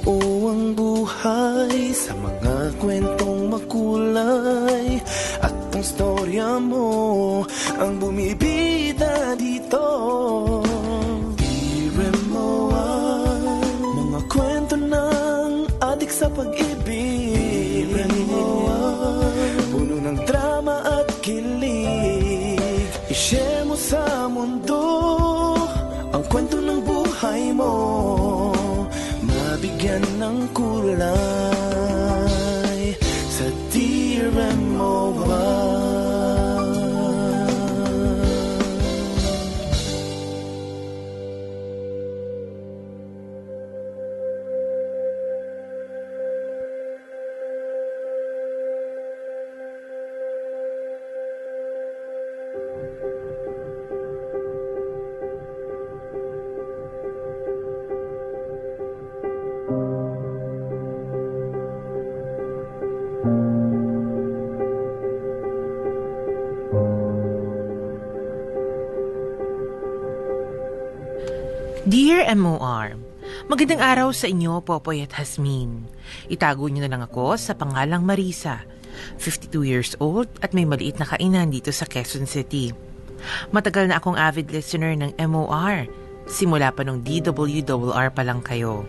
buo ang buhay sa mga kwentong makulay At ang storya mo ang bumibida love. Araw sa inyo, Popoy at Hasmin. Itago niyo na lang ako sa pangalang Marisa, 52 years old at may maliit na kainan dito sa Quezon City. Matagal na akong avid listener ng MOR, simula pa nung DWRR pa lang kayo.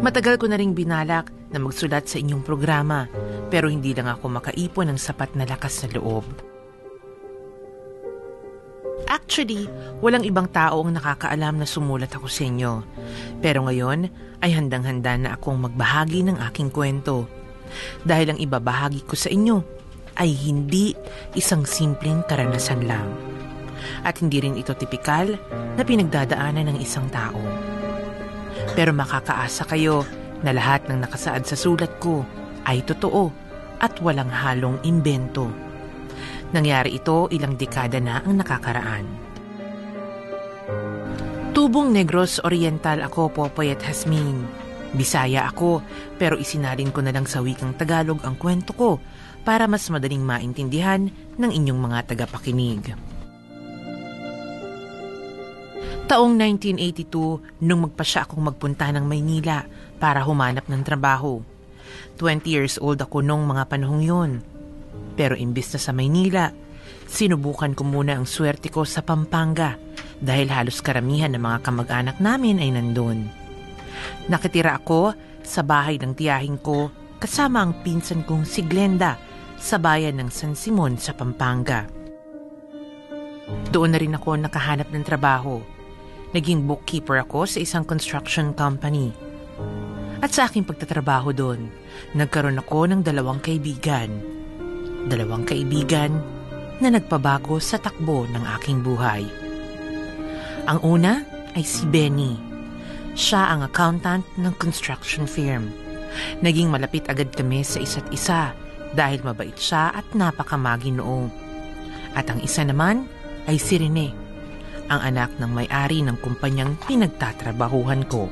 Matagal ko na ring binalak na magsulat sa inyong programa, pero hindi lang ako makaipon ng sapat na lakas na loob. Actually, walang ibang tao ang nakakaalam na sumulat ako sa inyo. Pero ngayon ay handang-handa na akong magbahagi ng aking kwento. Dahil ang ibabahagi ko sa inyo ay hindi isang simpleng karanasan lang. At hindi rin ito tipikal na pinagdadaanan ng isang tao. Pero makakaasa kayo na lahat ng nakasaad sa sulat ko ay totoo at walang halong imbento. Nangyari ito ilang dekada na ang nakakaraan. Tubong Negros Oriental ako, Popoy at Hasmin. Bisaya ako, pero isinalin ko na lang sa wikang Tagalog ang kwento ko para mas madaling maintindihan ng inyong mga tagapakinig. Taong 1982 nung magpasya akong magpunta ng Maynila para humanap ng trabaho. 20 years old ako nung mga panahong yun. Pero imbis na sa Maynila, sinubukan ko muna ang swerte ko sa Pampanga dahil halos karamihan ng mga kamag-anak namin ay nandun. Nakitira ako sa bahay ng tiyahing ko kasama ang pinsan kong si Glenda sa bayan ng San Simon sa Pampanga. Doon na rin ako nakahanap ng trabaho. Naging bookkeeper ako sa isang construction company. At sa aking pagtatrabaho doon, nagkaroon ako ng dalawang kaibigan. Dalawang kaibigan na nagpabago sa takbo ng aking buhay. Ang una ay si Benny. Siya ang accountant ng construction firm. Naging malapit agad kami sa isa't isa dahil mabait siya at napakamaginoo. At ang isa naman ay si Rene, ang anak ng may-ari ng kumpanyang pinagtatrabahuhan ko.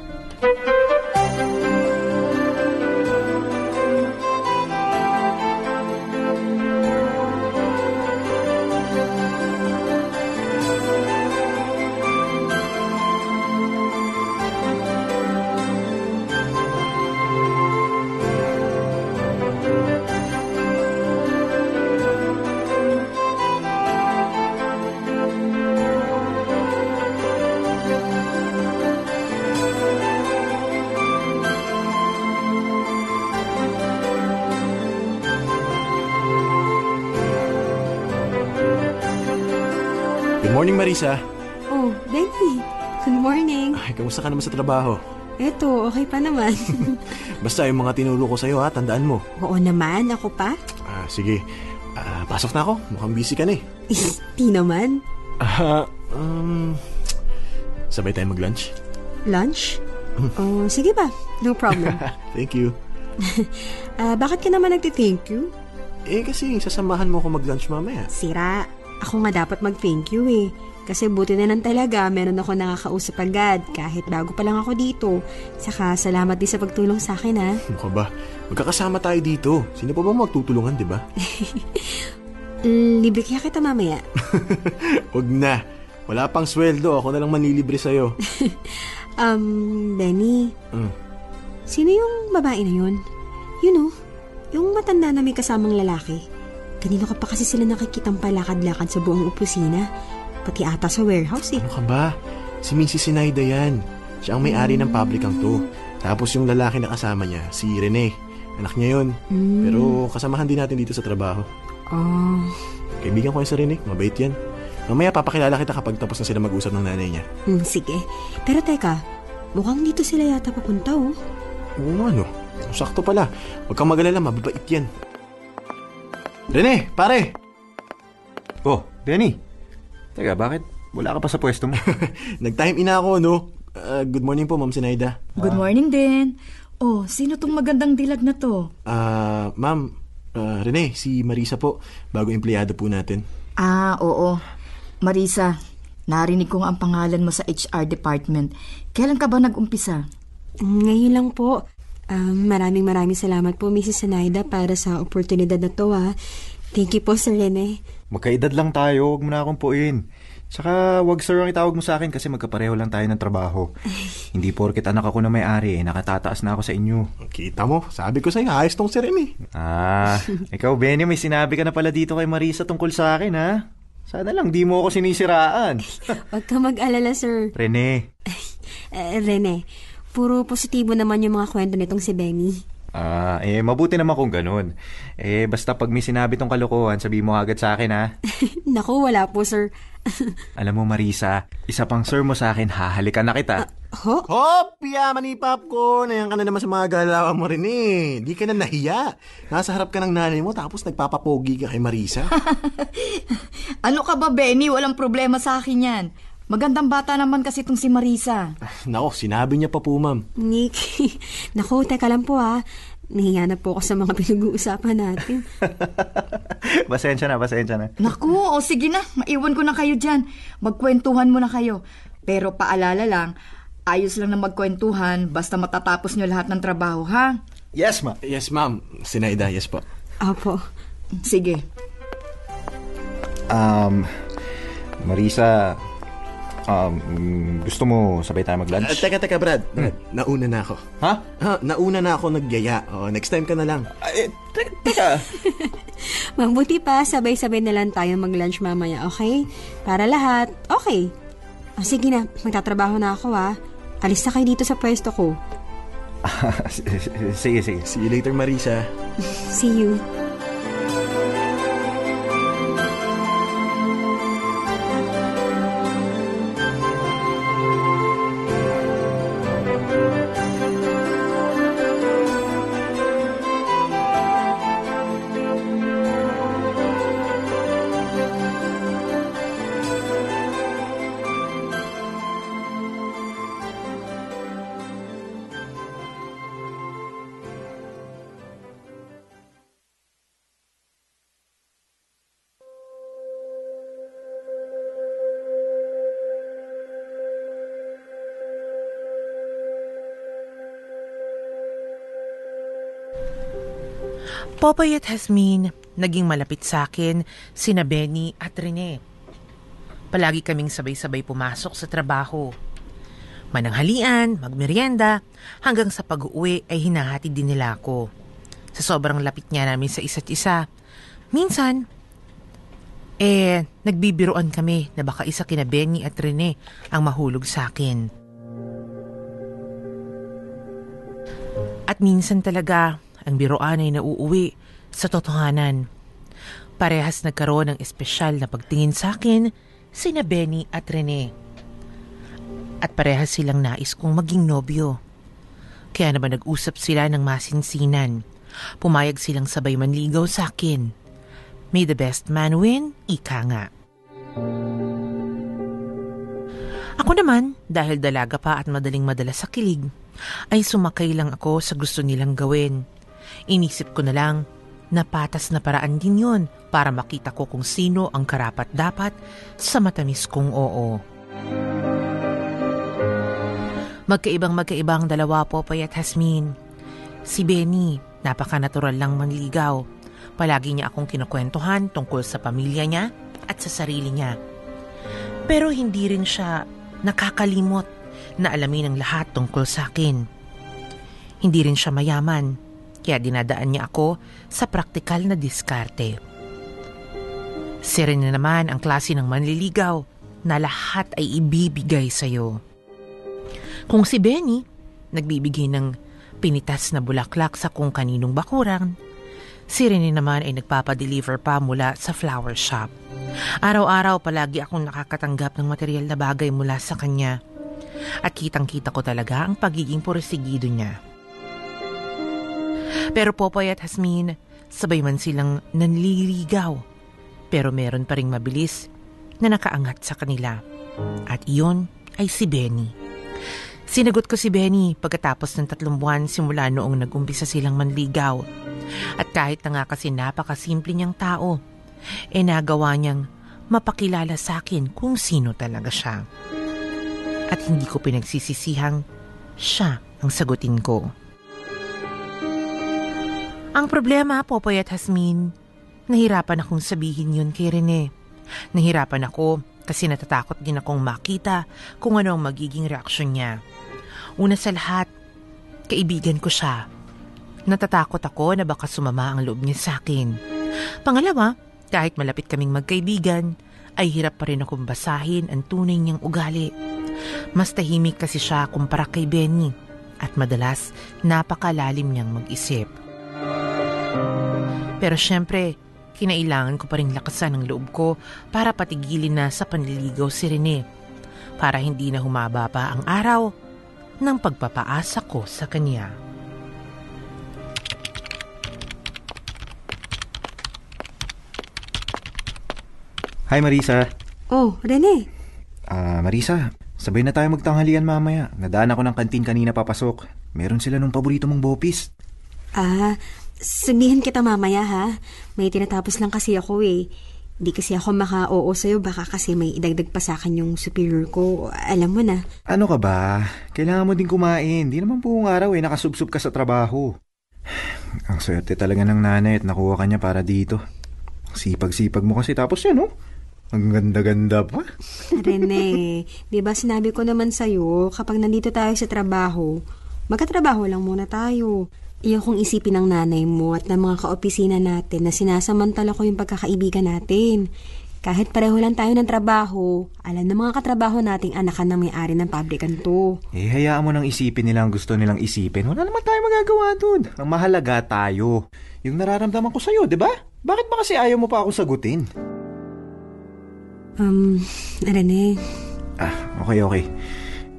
Marisa. Oh, Benny. Good morning. Ay, kamusta ka naman sa trabaho? Eto, okay pa naman. Basta yung mga tinuro ko sa'yo ha, tandaan mo. Oo naman, ako pa. Ah, sige. Ah, pasok na ako. Mukhang busy ka na eh. Di naman. Ah, um, sabay tayo mag-lunch? Lunch? Oh, sige ba? No problem. Thank you. Ah, bakit ka naman nagti-thank you? Eh, kasi sasamahan mo ako mag-lunch mamaya. Sira. Ako nga dapat mag-thank you eh. Kasi buti na lang talaga, meron ako nakakausap agad kahit bago pa lang ako dito. Saka salamat din sa pagtulong sa akin ha. Ano ba? Magkakasama tayo dito. Sino pa ba magtutulungan, di ba? Libre kaya kita mamaya. Huwag na. Wala pang sweldo. Ako na lang manilibre sa'yo. Um, Benny, Mm. Sino yung babae na yun? You know, yung matanda na may kasamang lalaki. Kanino ka pa kasi sila nakikitang palakad-lakad sa buong opisina? Pati ata sa warehouse eh. Ano ka ba? Si Mrs. Sinaida yan. Siya ang may-ari ng publicang to. Tapos yung lalaki na kasama niya, si Rene. Anak niya yun. Mm. Pero kasamahan din natin dito sa trabaho. Oh, Kaibigan ko yan si Rene. Mabait yan. Mamaya papakilala kita kapag tapos na sila mag-usap ng nanay niya. mm, sige. Pero teka, mukhang dito sila yata papunta oh. Oo nga no. Sakto pala. Huwag kang magalala, mababait yan. Rene, pare! Oh, Benny. Teka, bakit? Wala ka pa sa pwesto mo. Nag-time in ako, no? Ah, good morning po, Ma'am Sinaida. Good morning din. Oh, sino tong magandang dilag na to? Ah, Ma'am, ah, Rene, si Marisa po. Bago empleyado po natin. Ah, oo. Marisa, narinig ko nga ang pangalan mo sa HR department. Kailan ka ba nag-umpisa? Ngayon lang po. Um, maraming maraming salamat po, Mrs. Sanaida, para sa oportunidad na to, ha. Thank you po, Sir Rene. Magkaedad lang tayo, huwag mo na akong puin. Tsaka, wag sir ang itawag mo sa akin kasi magkapareho lang tayo ng trabaho. Hindi porket anak ako na may-ari, eh, nakatataas na ako sa inyo. Kita mo, sabi ko sa'yo, ayos tong si Rene. Ah, ikaw Benny, may sinabi ka na pala dito kay Marisa tungkol sa akin, ha? Sana lang, di mo ako sinisiraan. Huwag ka mag-alala, Sir. Rene, Eh, Rene, puro positibo naman yung mga kwento nitong si Benny. Ah, eh, mabuti naman kung ganun. Eh, basta pag may sinabi tong kalokohan, sabi mo agad sa akin, ha? Naku, wala po, Sir. Alam mo, Marisa, isa pang sir mo sa akin, hahalikan na kita. Ho? Hop! Yaman ni Popcorn! Ayan ka na naman sa mga galawan mo rin eh. Di ka na nahiya. Nasa harap ka ng nanay mo tapos nagpapapogi ka kay Marisa. Ano ka ba, Benny? Walang problema sa akin yan. Magandang bata naman kasi itong si Marisa. Nako, sinabi niya pa po, ma'am. Nick, naku, teka lang po, ha. Nahiya na po ako sa mga pinag-uusapan natin. pasensya na, pasensya na. Naku, o sige na. Maiwan ko na kayo dyan. Magkwentuhan mo na kayo. Pero paalala lang, ayos lang na magkwentuhan basta matatapos nyo lahat ng trabaho, ha? Yes, ma. Yes, ma'am. Sinaida, yes po. Opo. Sige. Um, Marisa, um, gusto mo sabay tayo Ah, mag-lunch? teka, teka, Brad. Brad, nauna na ako. ha? Ha, nauna na ako nagyaya. Oh, next time ka na lang. Eh, te- teka. Mabuti pa, sabay-sabay na lang tayo mag-lunch mamaya, okay? Para lahat, okay. O sige na, magtatrabaho na ako, ha. Alis na kayo dito sa pwesto ko. sige, sige. See you later, Marisa. See you. Popoy at Hasmin, naging malapit sa akin sina Benny at Rene. Palagi kaming sabay-sabay pumasok sa trabaho. Mananghalian, magmerienda, hanggang sa pag-uwi ay hinahati din nila ako. Sa sobrang lapit niya namin sa isa't isa. Minsan, eh, nagbibiroan kami na baka isa kina Benny at Rene ang mahulog sa akin. At minsan talaga, ang biroan ay nauuwi sa totohanan. Parehas nagkaroon ng espesyal na pagtingin sa akin sina Benny at Rene. At parehas silang nais kong maging nobyo. Kaya naman nag-usap sila ng masinsinan. Pumayag silang sabay manligaw sa akin. May the best man win, ika nga. Ako naman, dahil dalaga pa at madaling madala sa kilig, ay sumakay lang ako sa gusto nilang gawin. Inisip ko na lang na patas na paraan din yon para makita ko kung sino ang karapat-dapat sa matamis kong oo. Magkaibang magkaibang dalawa Popoy at Hasmin. Si Benny, napaka-natural lang manligaw. Palagi niya akong kinukwentuhan tungkol sa pamilya niya at sa sarili niya. Pero hindi rin siya nakakalimot na alamin ang lahat tungkol sa akin. Hindi rin siya mayaman, kaya dinadaan niya ako sa praktikal na diskarte. Si Rene naman ang klase ng manliligaw na lahat ay ibibigay sa'yo. Kung si Benny, nagbibigay ng pinitas na bulaklak sa kung kaninong bakurang, si Rene naman ay nagpapadeliver pa mula sa flower shop. Araw-araw palagi akong nakakatanggap ng material na bagay mula sa kanya. At kitang-kita ko talaga ang pagiging poresigido niya. Pero Popoy at Hasmin, sabay man silang nanliligaw. Pero meron pa ring mabilis na nakaangat sa kanila. At iyon ay si Benny. Sinagot ko si Benny pagkatapos ng tatlong buwan simula noong nag-umpisa silang manligaw. At kahit na nga kasi napakasimple niyang tao, e nagawa niyang mapakilala sa akin kung sino talaga siya. At hindi ko pinagsisisihang siya ang sagutin ko. Ang problema, Popoy at Hasmin, nahirapan akong sabihin yun kay Rene. Nahirapan ako kasi natatakot din akong makita kung ano ang magiging reaksyon niya. Una sa lahat, kaibigan ko siya. Natatakot ako na baka sumama ang loob niya sa akin. Pangalawa, kahit malapit kaming magkaibigan, ay hirap pa rin akong basahin ang tunay niyang ugali. Mas tahimik kasi siya kumpara kay Benny at madalas napakalalim niyang mag-isip. Pero syempre, kinailangan ko pa rin lakasan ang loob ko para patigilin na sa panliligaw si Rene para hindi na humaba pa ang araw ng pagpapaasa ko sa kanya. Hi Marisa. Oh, Rene. Ah, Marisa, sabay na tayo magtanghalian mamaya. Nadaan ako ng kantin kanina papasok. Meron sila nung paborito mong bopis. Ah, sabihin kita mamaya ha. May tinatapos lang kasi ako eh. Hindi kasi ako maka-oo sa'yo, baka kasi may idagdag pa sa akin yung superior ko. Alam mo na. Ano ka ba? Kailangan mo din kumain. Di naman buong araw eh, nakasubsob ka sa trabaho. Ang swerte talaga ng nanay at nakuha ka niya para dito. Sipag-sipag mo kasi tapos yan, oh. Ang ganda-ganda pa. Rene, di ba sinabi ko naman sa'yo, kapag nandito tayo sa trabaho, magkatrabaho lang muna tayo. Iyong kong isipin ng nanay mo at ng mga kaopisina natin na sinasamantala ko yung pagkakaibigan natin. Kahit pareho lang tayo ng trabaho, alam ng mga katrabaho nating anakan ng may-ari ng pabrikan to. Eh, hayaan mo nang isipin nila ang gusto nilang isipin. Wala naman tayo magagawa dun. Ang mahalaga tayo. Yung nararamdaman ko sa'yo, di ba? Bakit ba kasi ayaw mo pa ako sagutin? Um, Rene, Ah, okay, okay.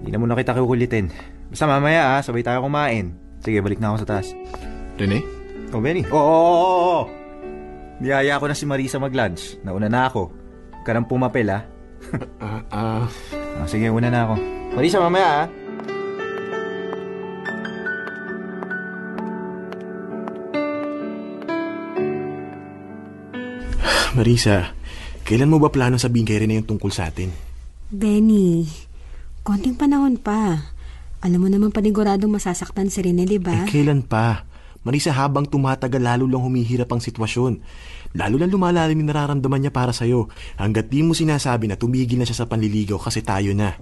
Hindi na muna kita kukulitin. Basta mamaya ah, sabay tayo kumain. Sige, balik na ako sa taas. Rene? Oh, Benny. Oo, oo, oo, oo. Niyaya ko na si Marisa mag-lunch. Nauna na ako. Huwag ka nang pumapel ah. Ah, ah, Ah, sige, una na ako. Marisa, mamaya ah. Marisa, kailan mo ba plano sabihin kay Rene yung tungkol sa atin? Benny, konting panahon pa. Alam mo naman paniguradong masasaktan si Rene, di ba? Eh, kailan pa? Marisa, habang tumatagal, lalo lang humihirap ang sitwasyon. Lalo lang lumalalim yung nararamdaman niya para sa'yo. Hanggat di mo sinasabi na tumigil na siya sa panliligaw kasi tayo na.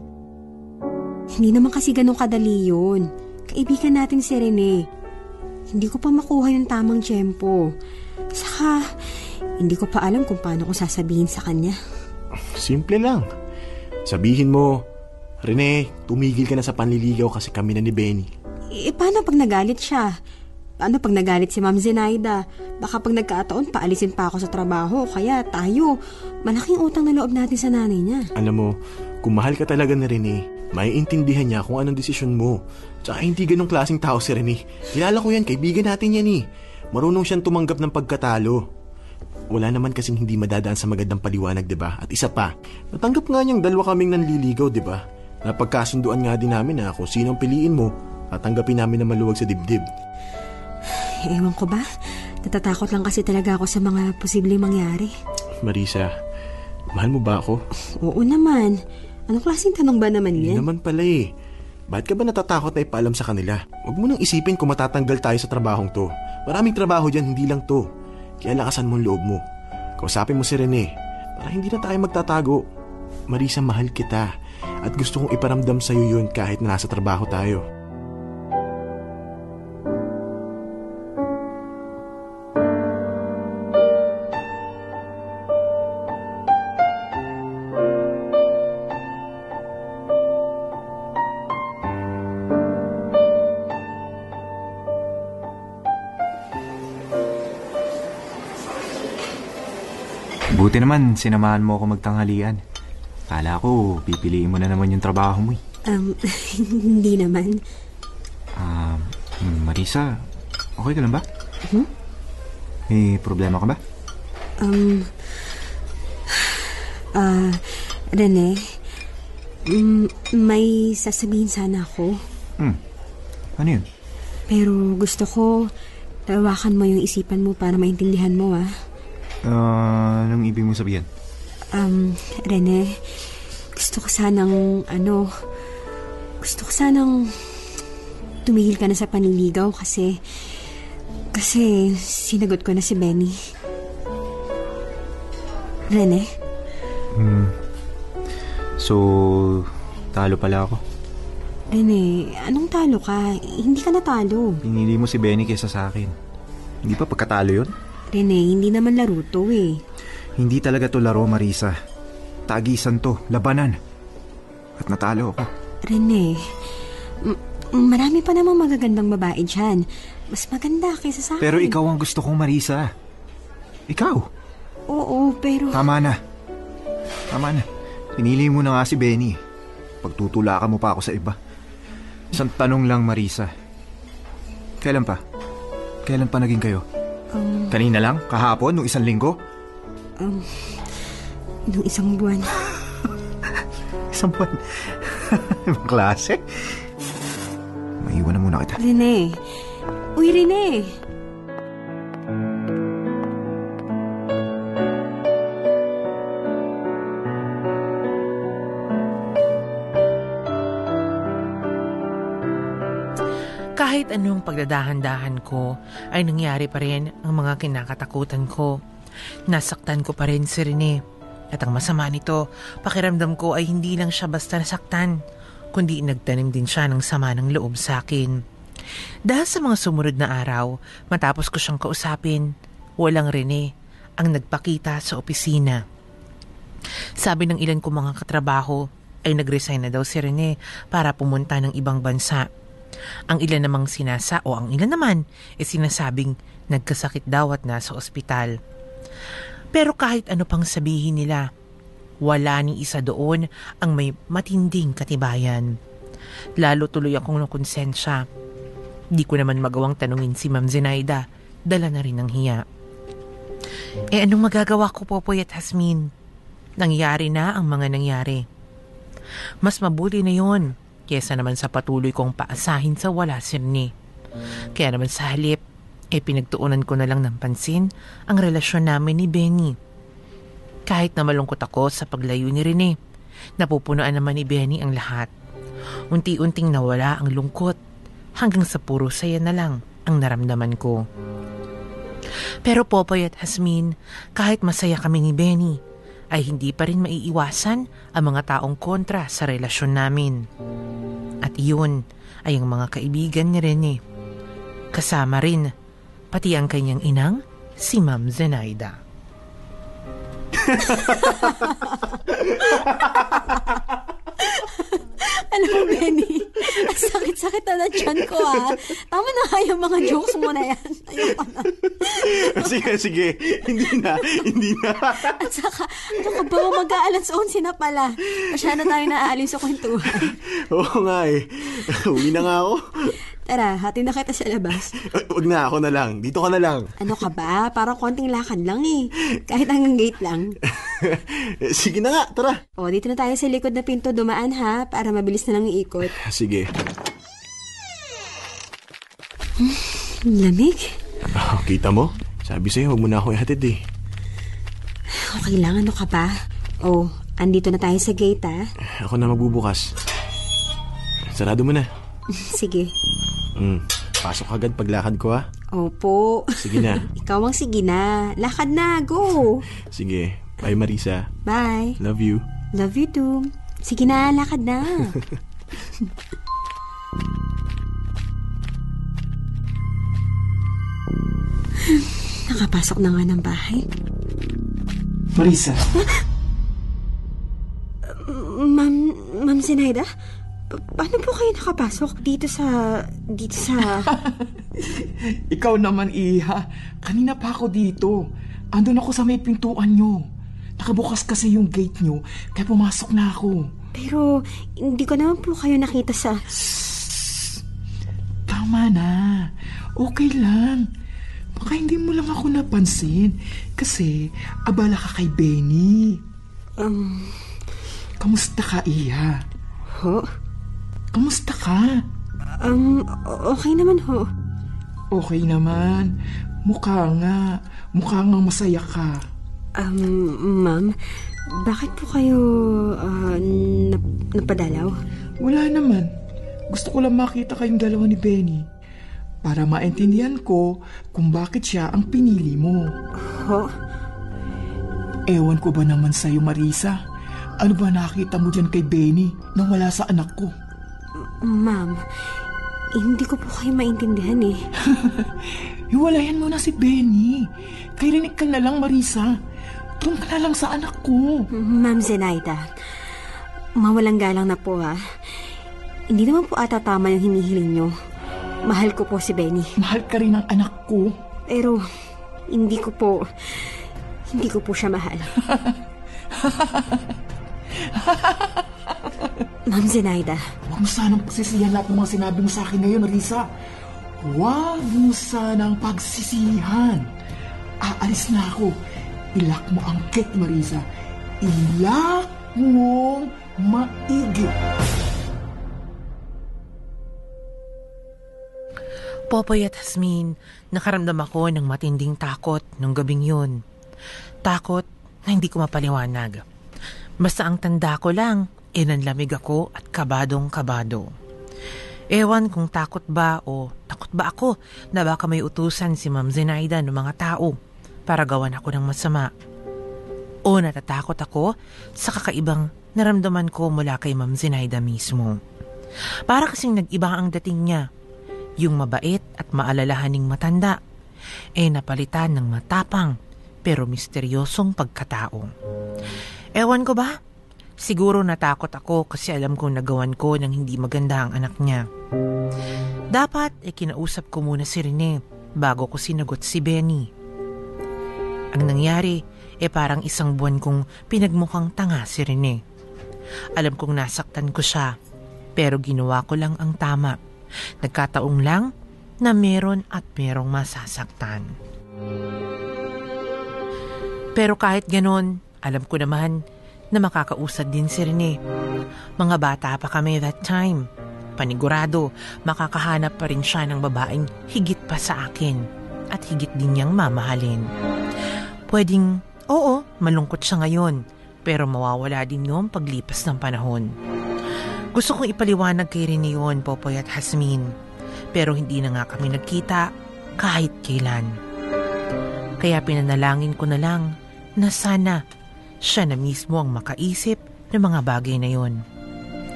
Hindi naman kasi ganun kadali yun. Kaibigan natin si Rene. Hindi ko pa makuha yung tamang tiyempo. Saka, hindi ko pa alam kung paano ko sasabihin sa kanya. Simple lang. Sabihin mo, Rene, tumigil ka na sa panliligaw kasi kami na ni Benny. Eh, paano pag nagalit siya? Paano pag nagalit si Ma'am Zenaida? Baka pag nagkataon, paalisin pa ako sa trabaho. Kaya tayo, malaking utang na loob natin sa nanay niya. Alam mo, kung mahal ka talaga ni Rene, maiintindihan niya kung anong desisyon mo. Tsaka hindi ganong klaseng tao si Rene. Kilala ko yan, kaibigan natin yan eh. Marunong siyang tumanggap ng pagkatalo. Wala naman kasing hindi madadaan sa magandang paliwanag, di ba? At isa pa, natanggap nga niyang dalawa kaming nanliligaw, di ba? Napagkasunduan nga din namin na kung sino ang piliin mo, tatanggapin namin na maluwag sa dibdib. Ewan ko ba? Natatakot lang kasi talaga ako sa mga posibleng mangyari. Marisa, mahal mo ba ako? Oo naman. Anong klaseng tanong ba naman Hindi yan? naman pala eh. Bakit ka ba natatakot na ipaalam sa kanila? Huwag mo nang isipin kung matatanggal tayo sa trabahong to. Maraming trabaho dyan, hindi lang to. Kaya lakasan mo ang loob mo. Kausapin mo si Rene para hindi na tayo magtatago. Marisa, mahal kita at gusto kong iparamdam sa'yo yun kahit nasa trabaho tayo. Buti naman, sinamahan mo ako magtanghalian. Kala ko, pipiliin mo na naman yung trabaho mo eh. Um, hindi naman. Um, Marisa, okay ka lang ba? Hmm? May problema ka ba? Um, ah, Rene, mm, may sasabihin sana ako. Hmm. Ano yun? Pero gusto ko, tawakan mo yung isipan mo para maintindihan mo, ah. Ah, anong ibig mo sabihin? Um, Rene, gusto ko sanang, ano, gusto ko sanang tumigil ka na sa paniligaw kasi, kasi sinagot ko na si Benny. Rene? So, talo pala ako. Rene, anong talo ka? Hindi ka natalo. Pinili mo si Benny kesa sa akin. Hindi pa pagkatalo yun? Rene, hindi naman laro to eh. Hindi talaga to laro, Marisa. Tagisan to, labanan. At natalo ako. Rene, marami pa namang magagandang babae dyan. Mas maganda kaysa sa akin. Pero ikaw ang gusto kong Marisa. Ikaw. Oo, pero... Tama na. Tama na. Pinili mo na nga si Benny. Pagtutulakan mo pa ako sa iba. Isang tanong lang, Marisa. Kailan pa? Kailan pa naging kayo? Um, Kanina lang? Kahapon? Nung isang linggo? Um, nung isang buwan. Isang buwan? Ibang klase? Maiwan na muna kita. Rene. Uy, Rene. Kahit anong pagdadahan-dahan ko, ay nangyari pa rin ang mga kinakatakutan ko. Nasaktan ko pa rin si Rene. At ang masama nito, pakiramdam ko ay hindi lang siya basta nasaktan, kundi nagtanim din siya ng sama ng loob sa akin. Dahil sa mga sumunod na araw, matapos ko siyang kausapin, walang Rene ang nagpakita sa opisina. Sabi ng ilan kong mga katrabaho ay nag-resign na daw si Rene para pumunta ng ibang bansa. Ang ilan namang sinasa o ang ilan naman ay sinasabing nagkasakit daw at nasa ospital. Pero kahit ano pang sabihin nila, wala ni isa doon ang may matinding katibayan. Lalo tuloy akong nakonsensya. Di ko naman magawang tanungin si Ma'am Zenaida, dala na rin ng hiya. Eh anong magagawa ko, Popoy at Hasmin? Nangyari na ang mga nangyari. Mas mabuti na yon kesa naman sa patuloy kong paasahin sa wala si Rene. Kaya naman sa halip, eh pinagtuunan ko na lang ng pansin ang relasyon namin ni Benny. Kahit na malungkot ako sa paglayo ni Rene, napupunuan naman ni Benny ang lahat. Unti-unting nawala ang lungkot hanggang sa puro saya na lang ang naramdaman ko. Pero Popoy at Hasmin, kahit masaya kami ni Benny, ay hindi pa rin maiiwasan ang mga taong kontra sa relasyon namin. At iyon ay ang mga kaibigan ni Rene. Kasama rin, pati ang kanyang inang, si Ma'am Zenaida. Alam mo, Benny, ang sakit-sakit na tiyan ko, ah. Tama na nga yung mga jokes mo na yan. Ayoko na. sige, sige. Hindi na. Hindi na. At saka, ano ka ba, mag-aalas 11 na pala. Masyado tayo naaalis sa kwentuhan. Oo nga eh. Uwi na nga ako. Tara, hati na kita sa labas. Huwag na, ako na lang. Dito ka na lang. Ano ka ba? Parang konting lakad lang eh. Kahit hanggang gate lang. Sige na nga, tara. O, dito na tayo sa likod na pinto dumaan ha, para mabilis na lang iikot. Sige. Lamig. Oh, kita mo? Sabi sa'yo, huwag mo na ako ihatid eh. Okay lang, ano ka ba? Oh, andito na tayo sa gate ha. Ako na magbubukas. Sarado mo na. Sige. Mm. Pasok agad paglakad ko ha. Opo. Sige na. Ikaw ang sige na. Lakad na, go. Sige. Bye Marisa. Bye. Love you. Love you too. Sige na, lakad na. Nakapasok na nga ng bahay. Marisa, Ma'am, Ma'am Zenaida? Pa- paano po kayo nakapasok dito sa... dito sa... ikaw naman, Iha. Kanina pa ako dito. Andun ako sa may pintuan nyo. Nakabukas kasi yung gate nyo, kaya pumasok na ako. Pero hindi ko naman po kayo nakita sa... Tama na. Okay lang. Baka hindi mo lang ako napansin. Kasi abala ka kay Benny. Um, Kamusta ka, Iya? ho? Kamusta ka? Um, okay naman ho. Okay naman. Mukha nga. Mukha nga masaya ka. Um, ma'am, bakit po kayo ah, nap- napadalaw? Wala naman. Gusto ko lang makita kayong dalawa ni Benny. Para maintindihan ko kung bakit siya ang pinili mo. Ho? Ewan ko ba naman sa'yo, Marisa? Ano ba nakita mo dyan kay Benny nang wala sa anak ko? Ma'am, hindi ko po kayo maintindihan eh. Hiwalayan mo na si Benny. Kayrinig ka na lang, Marisa. Doon ka na lang sa anak ko. Ma'am Zenaida, mawalang galang na po ha. Hindi naman po ata tama yung hinihiling nyo. Mahal ko po si Benny. Mahal ka rin ng anak ko. Pero, hindi ko po, hindi ko po siya mahal. Ma'am Zenaida, Huwag mo sanang pagsisihan lahat ng mga sinabi mo sa akin ngayon, Marisa. Huwag mo sanang pagsisihan. Aalis na ako. Ilak mo ang gate, Marisa. Ilak mong maigi. Popoy at Hasmin, nakaramdam ako ng matinding takot nung gabing yun. Takot na hindi ko mapaliwanag. Basta ang tanda ko lang, inanlamig ako at kabadong kabado. Ewan kung takot ba o takot ba ako na baka may utusan si Ma'am Zenaida ng mga tao para gawan ako ng masama. O natatakot ako sa kakaibang naramdaman ko mula kay Ma'am Zenaida mismo. Para kasing nag-iba ang dating niya yung mabait at maalalahaning matanda, eh napalitan ng matapang pero misteryosong pagkatao. Ewan ko ba? Siguro natakot ako kasi alam kong nagawan ko ng hindi maganda ang anak niya. Dapat eh kinausap ko muna si Rene bago ko sinagot si Benny. Ang nangyari eh parang isang buwan kong pinagmukhang tanga si Rene. Alam kong nasaktan ko siya pero ginawa ko lang ang tama. Nagkataong lang na meron at merong masasaktan. Pero kahit ganon, alam ko naman na makakausad din si Rene. Mga bata pa kami that time. Panigurado, makakahanap pa rin siya ng babaeng higit pa sa akin at higit din niyang mamahalin. Pwedeng, oo, malungkot siya ngayon, pero mawawala din yun paglipas ng panahon. Gusto kong ipaliwanag kay Rene yun, Popoy at Hasmin. Pero hindi na nga kami nagkita kahit kailan. Kaya pinanalangin ko na lang na sana siya na mismo ang makaisip ng mga bagay na yon.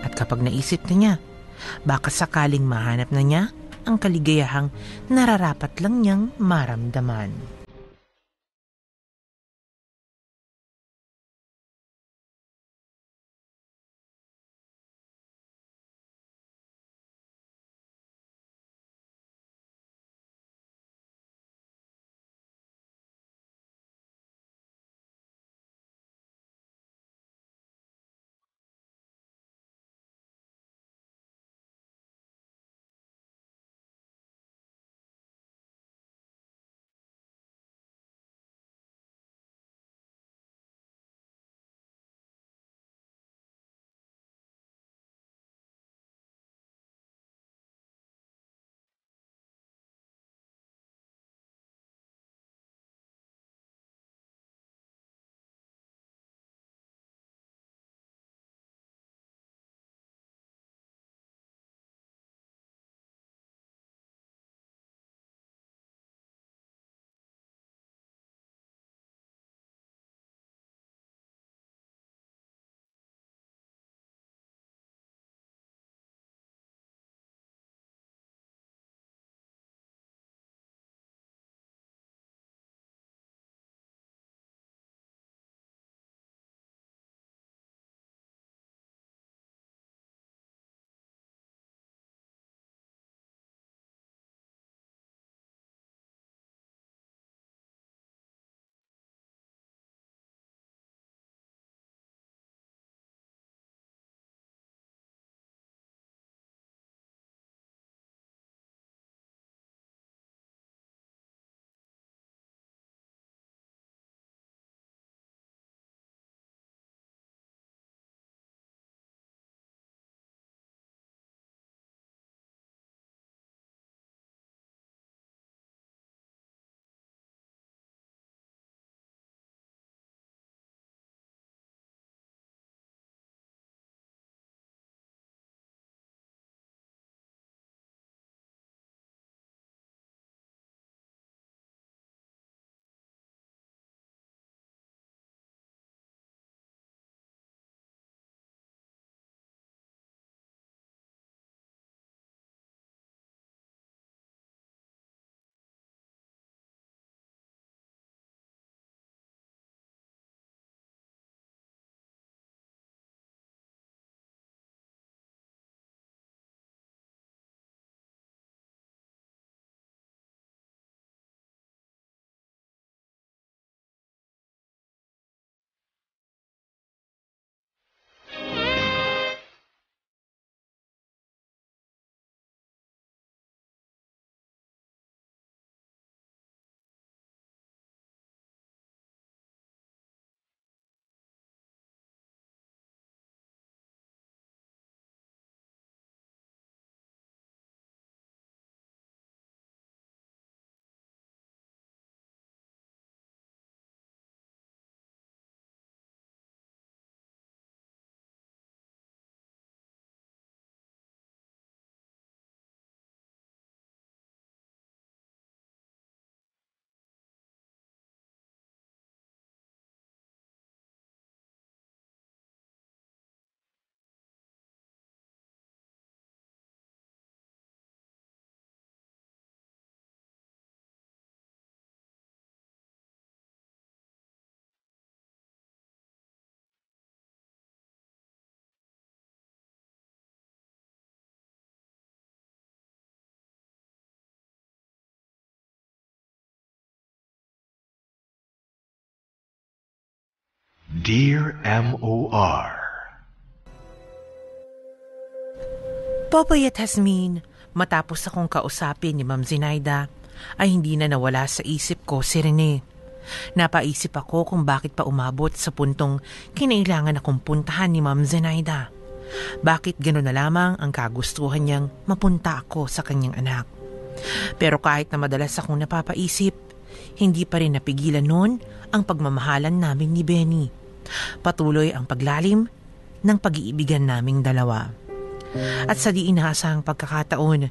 At kapag naisip na niya, baka sakaling mahanap na niya ang kaligayahang nararapat lang niyang maramdaman. Dear M.O.R. Popoy at Hasmin, matapos akong kausapin ni Ma'am Zinaida, ay hindi na nawala sa isip ko si Rene. Napaisip ako kung bakit pa umabot sa puntong kinailangan akong puntahan ni Ma'am Zenaida. Bakit gano'n na lamang ang kagustuhan niyang mapunta ako sa kanyang anak. Pero kahit na madalas akong napapaisip, hindi pa rin napigilan noon ang pagmamahalan namin ni Benny. Patuloy ang paglalim ng pag-iibigan naming dalawa. At sa di inaasahang pagkakataon,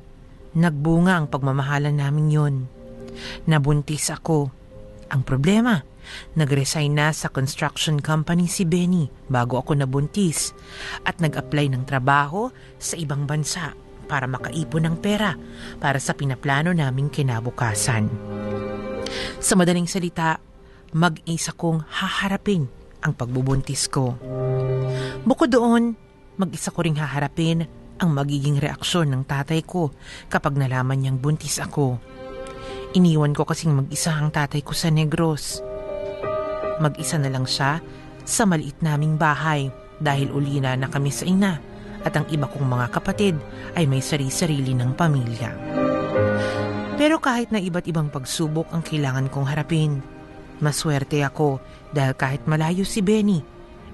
nagbunga ang pagmamahalan namin yon. Nabuntis ako. Ang problema, nag-resign na sa construction company si Benny bago ako nabuntis at nag-apply ng trabaho sa ibang bansa para makaipon ng pera para sa pinaplano naming kinabukasan. Sa madaling salita, mag-isa kong haharapin ang pagbubuntis ko. Bukod doon, mag-isa ko ring haharapin ang magiging reaksyon ng tatay ko kapag nalaman niyang buntis ako. Iniwan ko kasing mag-isa ang tatay ko sa Negros. Mag-isa na lang siya sa maliit naming bahay dahil uli na na kami sa ina at ang iba kong mga kapatid ay may sari-sarili ng pamilya. Pero kahit na iba't ibang pagsubok ang kailangan kong harapin, maswerte ako dahil kahit malayo si Benny,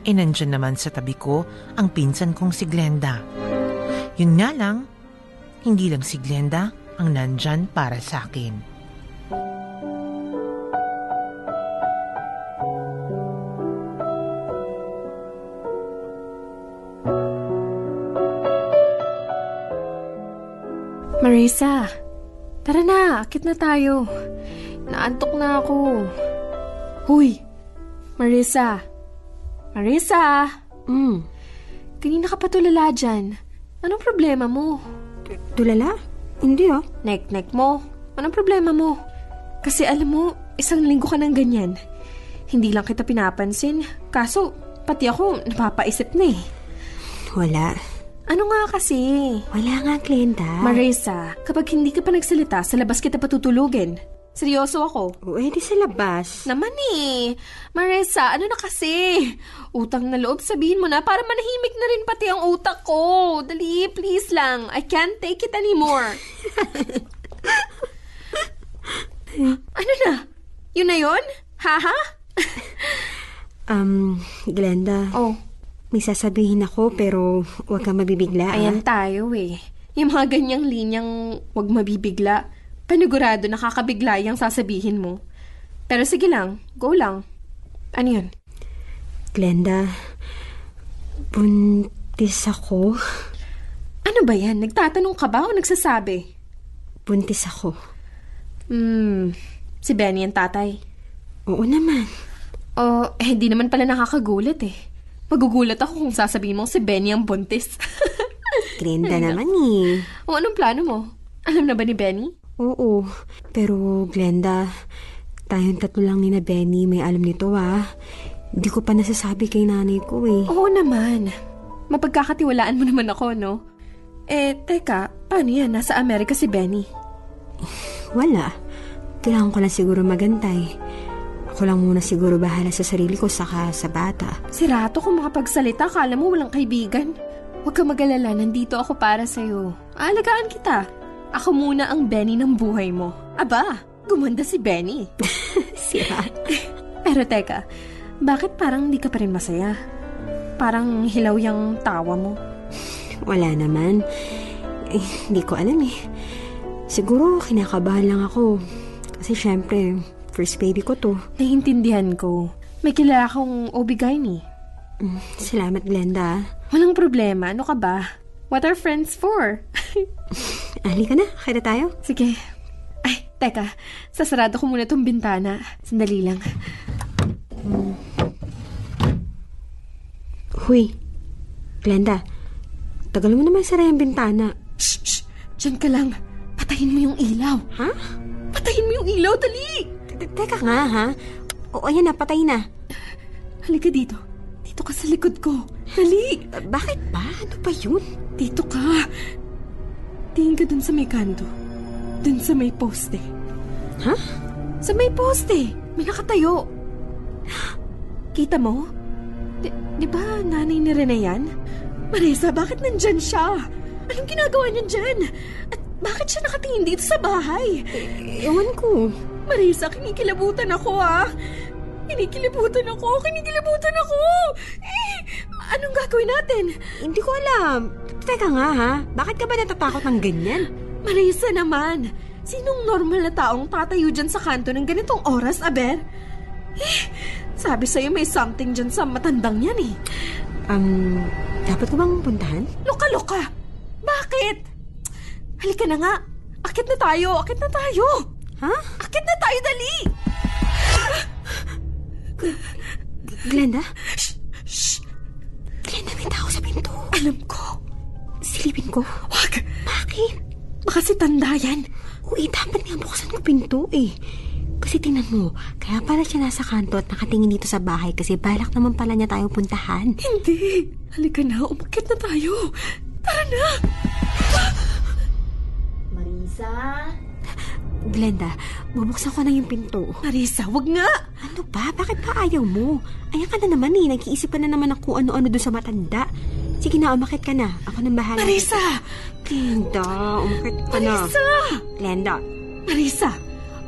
eh nandyan naman sa tabi ko ang pinsan kong si Glenda. Yun nga lang, hindi lang si Glenda ang nandyan para sa akin. Marisa, tara na, akit na tayo. Naantok na ako. Huy, Marisa. Marisa! Mm, Kanina ka pa tulala dyan. Anong problema mo? tulala? Hindi oh. Nek-nek mo? Anong problema mo? Kasi alam mo, isang linggo ka ng ganyan. Hindi lang kita pinapansin. Kaso, pati ako napapaisip na eh. Wala. Ano nga kasi? Wala nga, Glenda. Marisa, kapag hindi ka pa nagsalita, sa labas kita patutulugin. Seryoso ako. o, edi sa labas. Naman eh. Marisa, ano na kasi? Utang na loob, sabihin mo na para manahimik na rin pati ang utak ko. Dali, please lang. I can't take it anymore. ano na? Yun na yun? Haha? Um, Glenda, Oh, may sasabihin ako pero huwag kang mabibigla. ah. ayan tayo eh. Yung mga ganyang linyang wag mabibigla. Panigurado nakakabigla yung sasabihin mo. Pero sige lang, go lang. Ano yun? Glenda, buntis ako. Ano ba yan? Nagtatanong ka ba o nagsasabi? Buntis ako. Hmm, si Benny ang tatay. Oo naman. Oh, eh, di naman pala nakakagulat eh. Magugulat ako kung sasabihin mo si Benny ang buntis. Glenda naman eh. o anong plano mo? Alam na ba ni Benny? Oo. Pero Glenda, tayong tatlo lang ni na Benny may alam nito ah. Hindi ko pa nasasabi kay nanay ko eh. Oo naman. Mapagkakatiwalaan mo naman ako, no? Eh, teka, paano yan? Nasa Amerika si Benny. Wala. Kailangan ko lang siguro magantay. Ako lang muna siguro bahala sa sarili ko saka sa bata. Si Rato kung makapagsalita, kala mo walang kaibigan. Huwag ka magalala, nandito ako para sa'yo. Aalagaan kita. Ako muna ang Benny ng buhay mo. Aba, gumanda si Benny. Sira. Pero teka, bakit parang hindi ka pa rin masaya? Parang hilaw yung tawa mo. Wala naman. Eh, hindi ko alam eh. Siguro kinakabahan lang ako. Kasi syempre, first baby ko to. Naiintindihan ko. May kilala akong OB-GYN Mm, Salamat, Glenda. Walang problema. Ano ka ba? What are friends for? Ali ka na. Kaya tayo. Sige. Ay, teka. Sasarado ko muna tong bintana. Sandali lang. Huy. Glenda, tagal mo naman sara yung bintana. Shh, shh. Diyan ka lang. Patayin mo yung ilaw. Ha? Patayin mo yung ilaw, dali! Te- Teka nga, ha? O, ayan na, patay na. Halika dito. Dito ka sa likod ko. Dali! Bakit ba? Ano ba yun? Dito ka. Tingin ka dun sa may kanto. Dun sa may poste. Ha? Sa may poste. May nakatayo. Kita mo? Di ba nanay ni Rene yan? Marisa, bakit nandyan siya? Anong ginagawa niya dyan? At bakit siya nakatingin dito sa bahay? Ewan ko. Marisa, kinikilabutan ako ah. Kinikilabutan ako, kinikilabutan ako. Eh, anong gagawin natin? Hindi ko alam. Teka nga ha, bakit ka ba natatakot ng ganyan? Marisa naman, sinong normal na taong tatayo dyan sa kanto ng ganitong oras, Aber? Eh, sabi sa'yo may something dyan sa matandang yan eh. Um, dapat ko bang puntahan? Loka-loka! Bakit? Halika na nga. Akit na tayo, akit na tayo. Ha? Akit na tayo, dali! Glenda? Shh! Glenda, may tao sa pinto. Alam ko. Silipin ko. Wag! Bakit? Baka si tanda yan. Uy, dapat nga buksan ko pinto eh. Kasi tingnan mo, kaya pala siya nasa kanto at nakatingin dito sa bahay kasi balak naman pala niya tayo puntahan. Hindi. Halika na, umakit na tayo. Tara na! Marisa? Glenda, bubuksan ko na yung pinto. Marisa, wag nga! Ano ba? Bakit pa ayaw mo? Ayan ka na naman eh. Nag-iisip na naman ako ano-ano doon sa matanda. Sige na, umakit ka na. Ako nang bahala. Marisa! Glenda, umakit ka na. Marisa! Glenda. Marisa!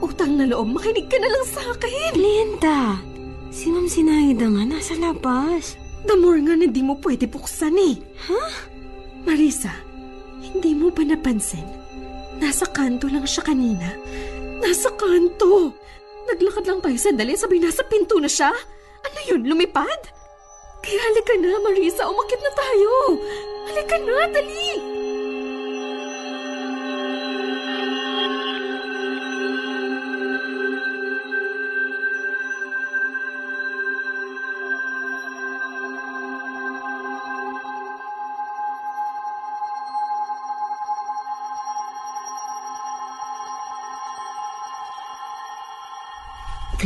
Utang na loob, makinig ka na lang sa akin. Glenda! Si Ma'am Sinaida nga nasa labas. The more nga na di mo pwede buksan eh. Ha? Marisa, hindi mo ba napansin? Nasa kanto lang siya kanina. Nasa kanto. Naglakad lang tayo sandali, sabi nasa pinto na siya. Ano yun, lumipad? Kaya halika na, Marisa, umakit na tayo. Halika na, dali.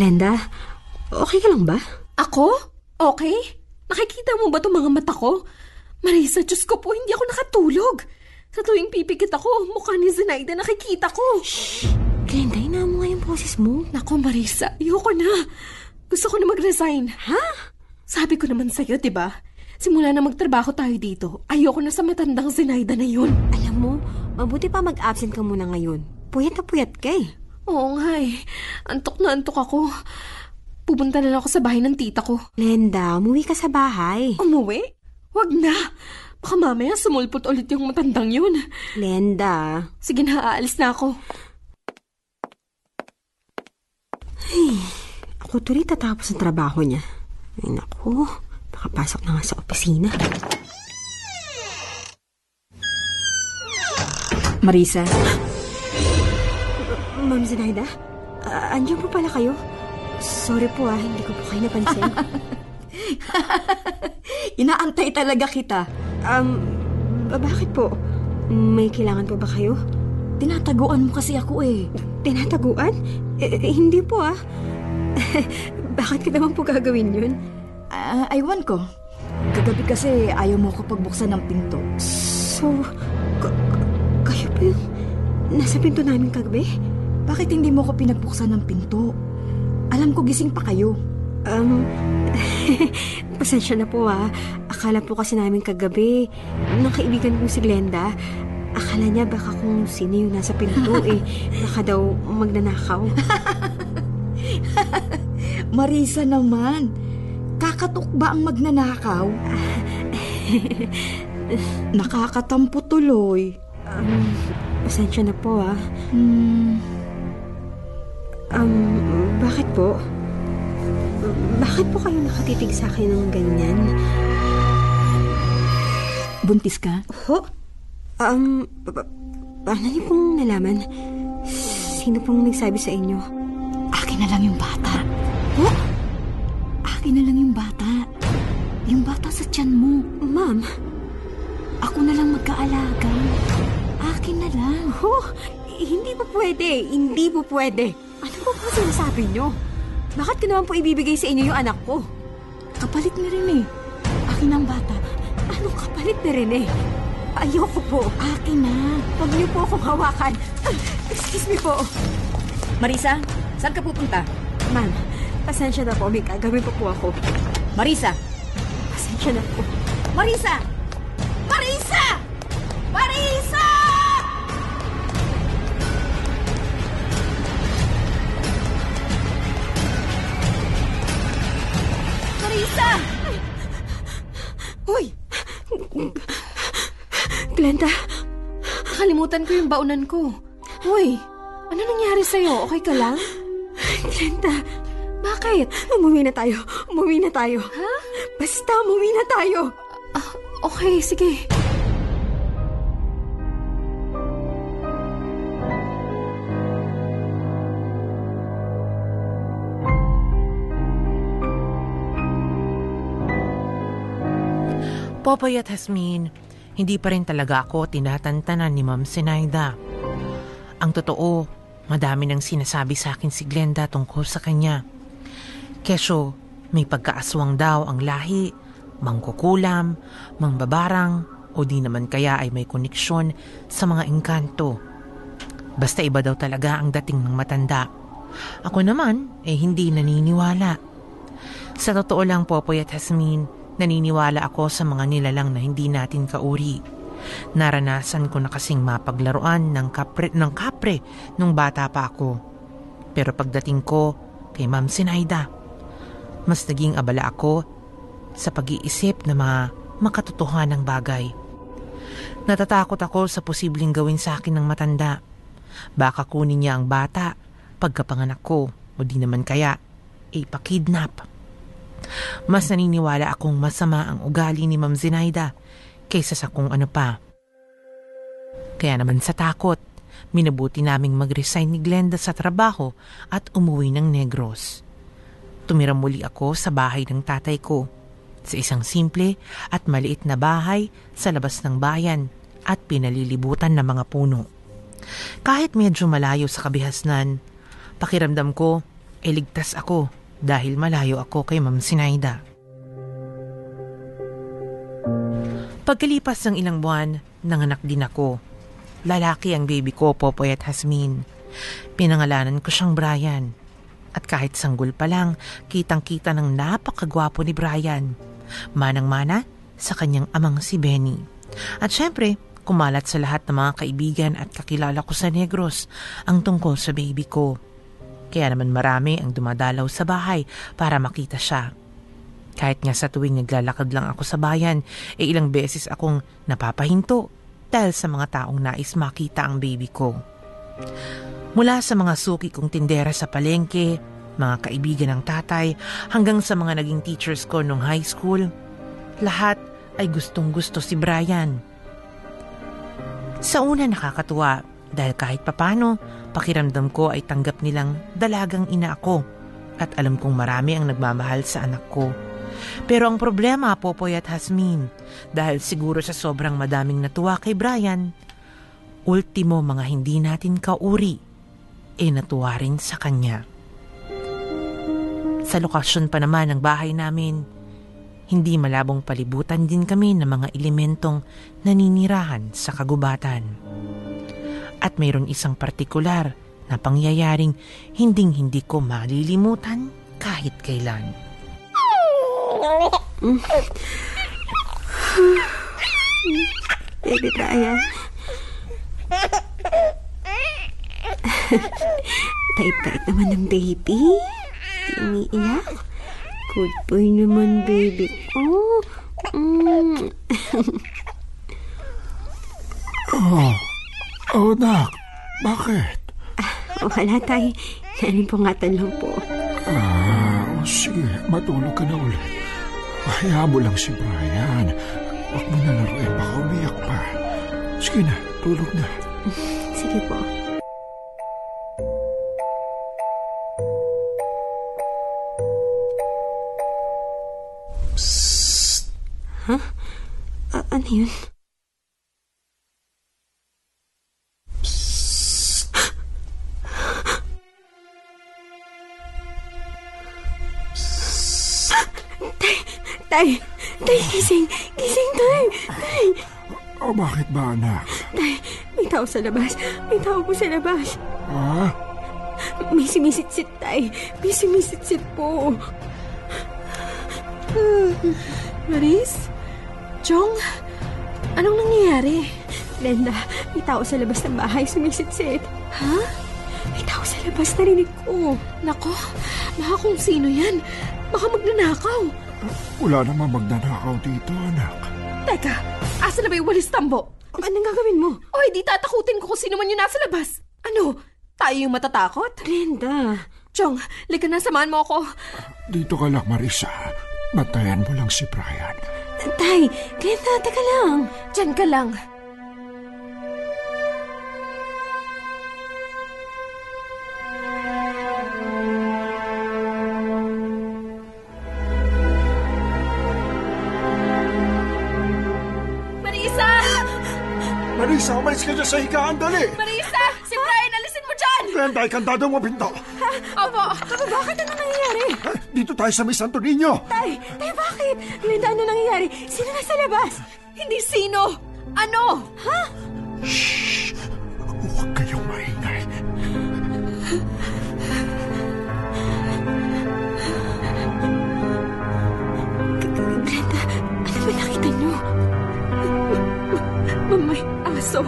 Glenda, okay ka lang ba? Ako? Okay? Nakikita mo ba itong mga mata ko? Marisa, Diyos ko po, hindi ako nakatulog. Sa tuwing pipikit ako, mukha ni Zenaida nakikita ko. Glenda, ina mo nga yung boses mo. Nako, Marisa, ayoko na. Gusto ko na mag-resign. Ha? Sabi ko naman sa'yo, di ba? Simula na magtrabaho tayo dito, ayoko na sa matandang Zenaida na yun. Alam mo, mabuti pa mag-absent ka muna ngayon. Puyat na puyat ka eh. Oo nga eh. Antok na antok ako. Pupunta na lang ako sa bahay ng tita ko. Glenda, umuwi ka sa bahay. Umuwi? Wag na. Baka mamaya sumulpot ulit yung matandang yun. Glenda. Sige na, aalis na ako. Ako tuloy tatapos ang trabaho niya. Ay naku, makapasok na nga sa opisina. Marisa? Ma'am Zenaida, ah, andyan po pala kayo? Sorry po ah, hindi ko po kayo napansin. Inaantay talaga kita. um, ba- bakit po? May kailangan po ba kayo? Tinataguan mo kasi ako eh. Tinataguan? Eh, eh, hindi po ah. bakit ka naman po gagawin yun? Ah, aywan ko. Kagabi kasi ayaw mo ko pagbuksan ng pinto. So, ka- ka- kayo po yung nasa pinto namin kagabi? Bakit hindi mo ko pinagbuksan ng pinto? Alam ko gising pa kayo. Um, pasensya na po ah. Akala po kasi namin kagabi, ng kaibigan kong si Glenda, akala niya baka kung sino yung nasa pinto eh. Baka daw magnanakaw. Marisa naman. Kakatok ba ang magnanakaw? Nakakatampo tuloy. Um, pasensya na po ah. Hmm, Um, bakit po? Bakit po kayo nakatitig sa akin ng ganyan? buntis ka? Ho? Um, pa- pa- paano niyo pong nalaman? Sino pong nagsabi sa inyo? Akin na lang yung bata. Oh? Akin na lang yung bata. Yung bata sa tiyan mo. Ma'am, Ako na lang magkaalaga. Akin na lang. ho? Hindi po pwede. Hindi po pwede. Ano po po sinasabi niyo? Bakit ko naman po ibibigay sa inyo yung anak ko? Kapalit ni Rene. Akin ang bata. Anong kapalit na rin eh? Ayoko po. Akin na. Huwag niyo po akong hawakan. Ah, Excuse me po. Marisa, saan ka pupunta? Ma'am, pasensya na po. May gagawin po po ako. Marisa, Pasensya na po. Marisa! Marisa! Uy! Glenda, nakalimutan ko yung baunan ko. Uy, ano nangyari sa'yo? Okay ka lang? Glenda, Bakit? umuwi na tayo. Umuwi na tayo. Ha? Basta umuwi na tayo. Ah, okay, sige. Popoy at Hasmin, hindi pa rin talaga ako tinatantanan ni Ma'am Sinaida. Ang totoo, madami nang sinasabi sa akin si Glenda tungkol sa kanya. Kesyo, may pagkaaswang daw ang lahi, mangkukulam, mangbabarang, o di naman kaya ay may koneksyon sa mga engkanto. Basta iba daw talaga ang dating ng matanda. Ako naman, eh hindi naniniwala. Sa totoo lang, Popoy at Hasmin, naniniwala ako sa mga nilalang na hindi natin kauri. Naranasan ko na kasing mapaglaruan ng kapre, ng kapre nung bata pa ako. Pero pagdating ko kay Ma'am Sinaida, mas naging abala ako sa pag-iisip na mga makatotohanang bagay. Natatakot ako sa posibleng gawin sa akin ng matanda. Baka kunin niya ang bata pagkapanganak ko o di naman kaya ipakidnap. Mas naniniwala akong masama ang ugali ni Ma'am Zinaida kaysa sa kung ano pa. Kaya naman sa takot, minabuti naming mag-resign ni Glenda sa trabaho at umuwi ng Negros. Tumira muli ako sa bahay ng tatay ko, sa isang simple at maliit na bahay sa labas ng bayan at pinalilibutan ng mga puno. Kahit medyo malayo sa kabihasnan, pakiramdam ko, iligtas ako dahil malayo ako kay Ma'am Sinaida. Pagkalipas ng ilang buwan, nanganak din ako. Lalaki ang baby ko, Popoy at Hasmin. Pinangalanan ko siyang Brian. At kahit sanggol pa lang, kitang-kita ng napakagwapo ni Brian. Manang-mana sa kanyang amang si Benny. At syempre, kumalat sa lahat ng mga kaibigan at kakilala ko sa Negros ang tungkol sa baby ko. Kaya naman marami ang dumadalaw sa bahay para makita siya. Kahit nga sa tuwing naglalakad lang ako sa bayan, e ilang beses akong napapahinto dahil sa mga taong nais makita ang baby ko. Mula sa mga suki kong tindera sa palengke, mga kaibigan ng tatay, hanggang sa mga naging teachers ko nung high school, lahat ay gustong gusto si Brian. Sa una nakakatuwa dahil kahit papano, pakiramdam ko ay tanggap nilang dalagang ina ako at alam kong marami ang nagmamahal sa anak ko. Pero ang problema, Popoy at Hasmin, dahil siguro sa sobrang madaming natuwa kay Brian, ultimo mga hindi natin kauri, e natuwa rin sa kanya. Sa lokasyon pa naman ng bahay namin, hindi malabong palibutan din kami ng mga elementong naninirahan sa kagubatan. At mayroon isang partikular na pangyayaring hinding-hindi ko malilimutan kahit kailan. Baby Brian. Tait-tait naman ng baby. Di umiiyak. Good boy naman, baby. Oh. Mm. Oh, oh, nak. Bakit? Wala tayo. Nanin po ngatan lang po. Ah, oh, sige, matulog ka na ulit. Hayaan mo lang si Brian. Huwag mo na laruin, baka umiyak pa. Sige na, tulog na. Sige po. Huh? A- ano yun? Tay! Tay, gising! Gising, tay! Tay! Oh, bakit ba, anak? Tay, may tao sa labas. May tao po sa labas. Ha? May sumisit-sit, tay. May sumisit-sit po. Maris? Chong? Anong nangyayari? Glenda, may tao sa labas ng bahay sumisitsit. Ha? May tao sa labas, narinig ko. Nako, baka kung sino yan. Baka magnanakaw. Wala namang magnanakaw dito, anak. Teka, asa na ba yung walis tambo? Anong gagawin mo? O, di tatakutin ko kung sino man yung nasa labas. Ano? Tayo yung matatakot? Glenda, Chong, lika na, samahan mo ako. Dito ka lang, Marisa. Bantayan mo lang si Brian. Tay, Glenda, teka lang. Diyan ka lang. Umalis ka dyan sa higaan, dali! Marisa! Si Brian, alisin mo dyan! Glenda, ikandado mo pinto. Opo. Bakit ano nangyayari? Dito tayo sa May Santo Niño. Tay, tay, bakit? Glenda, ano nangyayari? Sino nasa labas? Hindi sino! Ano? Ha? Huwag kayong aso.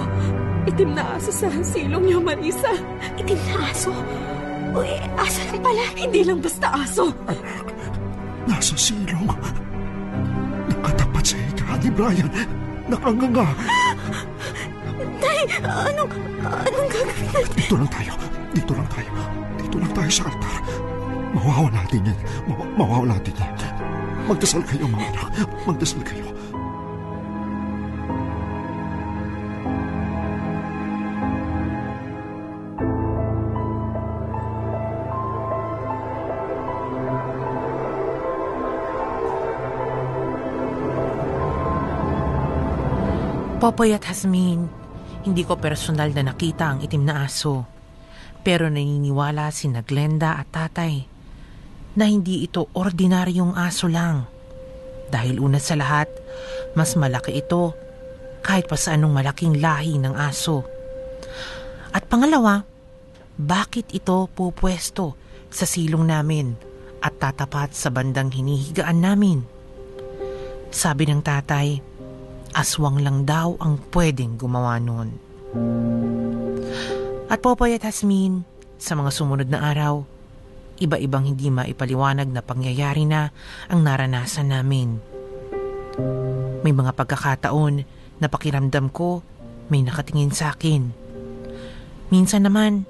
Itim na aso sa silong niya, Marisa. Itim na aso? Uy, aso lang pala. Hindi lang basta aso. Nasa silong. Nakatapat sa higaan ni Brian. Nakanganga. Tay, anong, anong gagawin natin? Dito lang tayo. Dito lang tayo. Dito lang tayo sa altar. Mawawala natin yan. Ma- mawawala natin yan. Magdasal kayo, mga anak. Magdasal kayo. Popoy at Hasmin, hindi ko personal na nakita ang itim na aso. Pero naniniwala si Glenda at tatay na hindi ito ordinaryong aso lang. Dahil una sa lahat, mas malaki ito kahit pa sa anong malaking lahi ng aso. At pangalawa, bakit ito pupwesto sa silong namin at tatapat sa bandang hinihigaan namin? Sabi ng tatay, aswang lang daw ang pwedeng gumawa nun. At Popoy at Hasmin, sa mga sumunod na araw, iba-ibang hindi maipaliwanag na pangyayari na ang naranasan namin. May mga pagkakataon na pakiramdam ko may nakatingin sa akin. Minsan naman,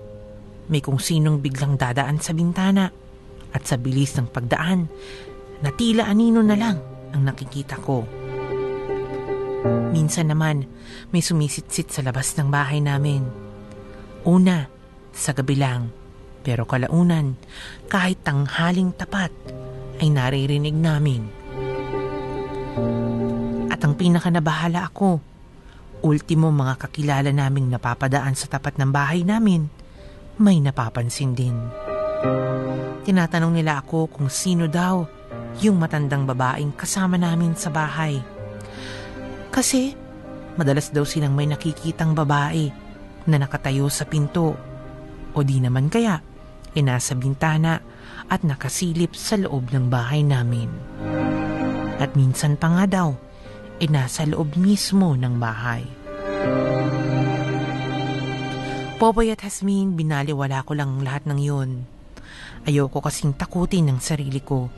may kung sinong biglang dadaan sa bintana at sa bilis ng pagdaan na tila anino na lang ang nakikita ko. Minsan naman, may sumisitsit sa labas ng bahay namin. Una, sa gabi lang. Pero kalaunan, kahit tanghaling tapat, ay naririnig namin. At ang pinakanabahala ako, ultimo mga kakilala naming napapadaan sa tapat ng bahay namin, may napapansin din. Tinatanong nila ako kung sino daw yung matandang babaeng kasama namin sa bahay. Kasi madalas daw silang may nakikitang babae na nakatayo sa pinto o di naman kaya e nasa bintana at nakasilip sa loob ng bahay namin. At minsan pa nga daw e nasa loob mismo ng bahay. Popoy at Hasmin, binaliwala ko lang lahat ng yun. Ayoko kasing takutin ng sarili ko.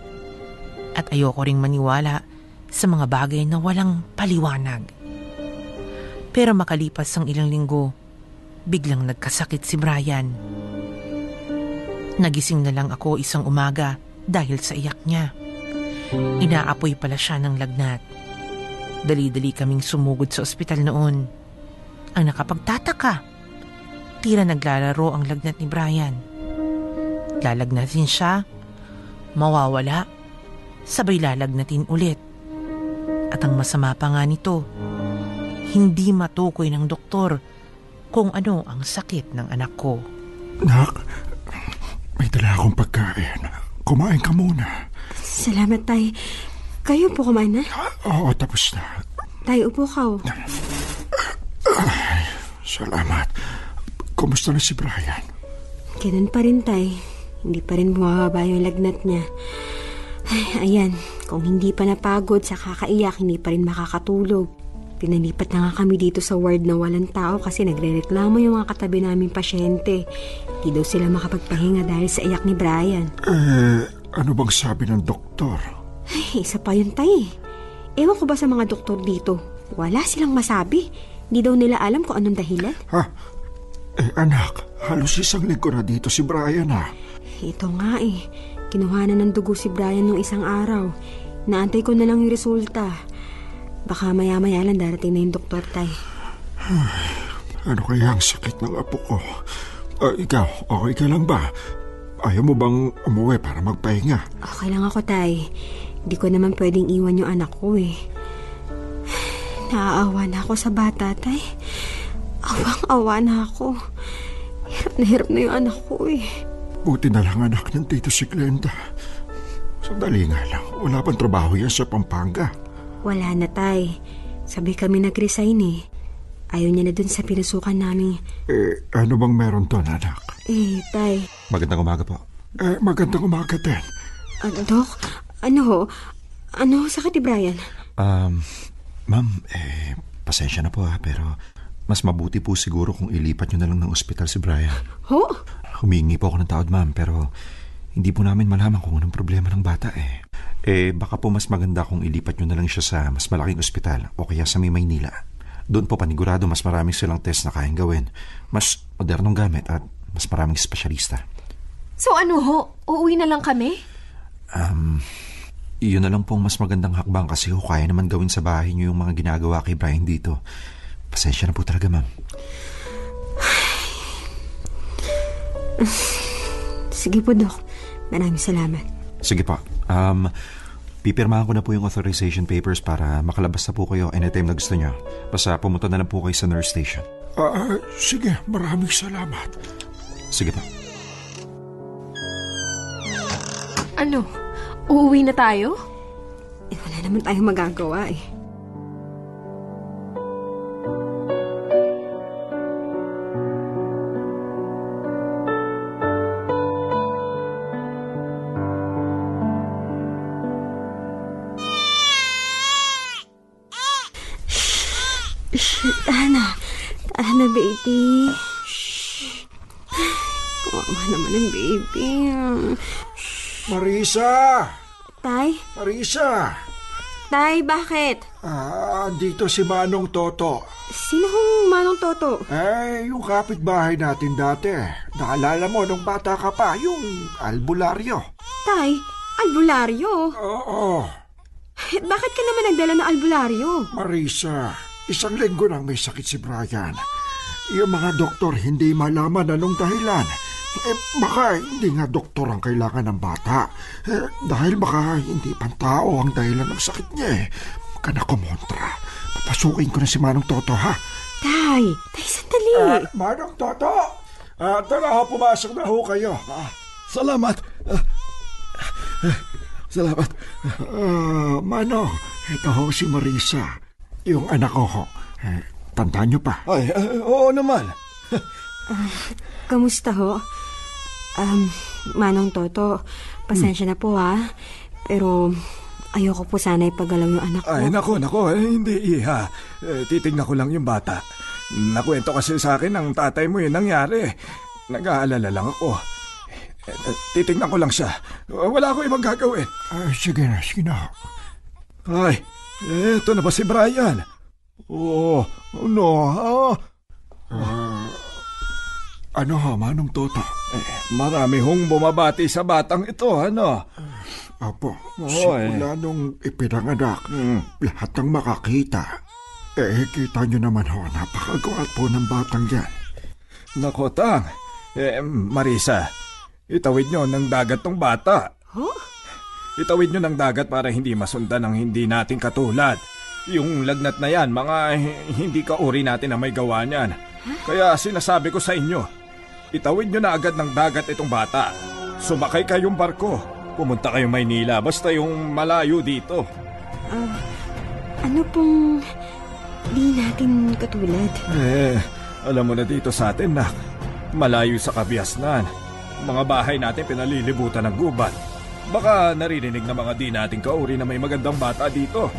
At ayoko ring maniwala sa mga bagay na walang paliwanag. Pero makalipas ang ilang linggo, biglang nagkasakit si Brian. Nagising na lang ako isang umaga dahil sa iyak niya. Inaapoy pala siya ng lagnat. Dali-dali kaming sumugod sa ospital noon. Ang nakapagtataka, tira naglalaro ang lagnat ni Brian. Lalagnatin siya, mawawala, sabay lalagnatin ulit. At ang masama pa nga nito, hindi matukoy ng doktor kung ano ang sakit ng anak ko. Nak, may dala akong pagkain. Kumain ka muna. Salamat, Tay. Kayo po kumain na? Oo, tapos na. Tay, upo ka. oh. Salamat. Kumusta na si Brian? Ganun pa rin, Tay. Hindi pa rin bumababa yung lagnat niya. Ay, ayan. Kung hindi pa napagod sa kakaiyak, hindi pa rin makakatulog. Pinalipat na nga kami dito sa ward na walang tao kasi nagre-reklamo yung mga katabi naming pasyente. Di daw sila makapagpahinga dahil sa iyak ni Brian. Eh, ano bang sabi ng doktor? Ay, isa pa yun tay. Ewan ko ba sa mga doktor dito? Wala silang masabi. Di daw nila alam kung anong dahilan. Ha? Eh, anak, halos isang linggo na dito si Brian ah. Ito nga eh. Kinuha na ng dugo si Brian nung isang araw. Naantay ko na lang yung resulta. Baka maya-maya lang darating na yung doktor, tay. Ano kaya ang sakit ng apo ko? Ah, ikaw, okay ka lang ba? Ayaw mo bang umuwi para magpahinga? Okay lang ako, tay. Di ko naman pwedeng iwan yung anak ko eh. Naaawa na ako sa bata, tay. Awang-awa na ako. Hirap na hirap na yung anak ko eh. Buti na lang anak ng tito si Glenda. Sandali nga lang, wala pang trabaho yan sa Pampanga. Wala na, tay. Sabi kami nag-resign eh. Ayaw niya na dun sa pinasukan namin. Eh, ano bang meron doon, anak? Eh, tay. Magandang umaga po. Eh, magandang umaga din. Ano, Dok? Ano ho? Ano ho sakit ni Brian? Um, ma'am, eh, pasensya na po ha, pero mas mabuti po siguro kung ilipat nyo na lang ng ospital si Brian. Ho? Humingi po ako ng tawad, ma'am, pero hindi po namin malaman kung anong problema ng bata eh. Eh, baka po mas maganda kung ilipat nyo na lang siya sa mas malaking ospital o kaya sa may Maynila. Doon po panigurado mas maraming silang test na kayang gawin. Mas modernong gamit at mas maraming espesyalista. So ano ho? Uuwi na lang kami? Um, iyon na lang pong mas magandang hakbang kasi ho, kaya naman gawin sa bahay niyo yung mga ginagawa kay Brian dito. Pasensya na po talaga, ma'am. Sige po, Dok. Maraming salamat. Sige po. Um, pipirmahan ko na po yung authorization papers para makalabas na po kayo anytime na gusto nyo. Basta pumunta na lang po kayo sa nurse station. Ah, sige, maraming salamat. Sige po. Ano? Uuwi na tayo? Eh, wala naman tayong magagawa eh. Marisa! Tay? Marisa! Tay, bakit? Ah, dito si Manong Toto. Sino hong manong toto? Eh, yung kapitbahay natin dati. Naalala mo nung bata ka pa, yung albularyo. Tay, albularyo. Oo, Eh, Bakit ka naman nagdala ng albularyo? Marisa, isang linggo nang may sakit si Brian. Yung mga doktor hindi malaman anong dahilan. Eh, baka hindi nga doktor ang kailangan ng bata. Eh, dahil baka hindi pantao ang dahilan ng sakit niya eh. Huwag ka na kumontra. Papasukin ko na si Manong Toto, ha? Tay, tay, sandali. Ah, Manong Toto! Ah, tara ho, pumasok na ho kayo. Ah, Salamat. Ah, salamat. ah, Manong, ito ho si Marisa. Yung anak ko ho. Eh, tandaan niyo pa. Ay, ah, oo naman. Kamusta ho? Um, Manong Toto, pasensya na po ha. Pero ayoko po sana ipagalaw yung anak ko. Ay, nako, nako. Eh, hindi, iha. Eh, titignan ko lang yung bata. Nakwento kasi sa akin ng tatay mo yung nangyari. Nag-aalala lang ako. Eh, eh, titignan ko lang siya. Wala ako ibang gagawin. Ah, sige na, sige na. Ay, eto na ba si Brian? Oo, ano, ah, Ano ho, Manong Toto? eh, marami hong bumabati sa batang ito, ano? Apo, Oo, simula nung ipinanganak, Hmm. lahat ng makakita. Eh, kita nyo naman ho, napakagwapo ng batang yan. Nako, Tang. Eh, Marisa, itawid nyo ng dagat ng bata. Ho? Itawid nyo ng dagat para hindi masundan ang hindi natin katulad. Yung lagnat na yan, mga hi- hindi kauri natin na may gawa niyan. Kaya sinasabi ko sa inyo, itawid nyo na agad ng dagat itong bata. Sumakay kayong barko. Pumunta kayong Maynila, basta yung malayo dito. Ah, ano pong di natin katulad? Eh, alam mo na dito sa atin, nak. Malayo sa kabiasnan. Mga bahay natin pinalilibutan ng gubat. Baka naririnig ng mga di nating kauri na may magandang bata dito.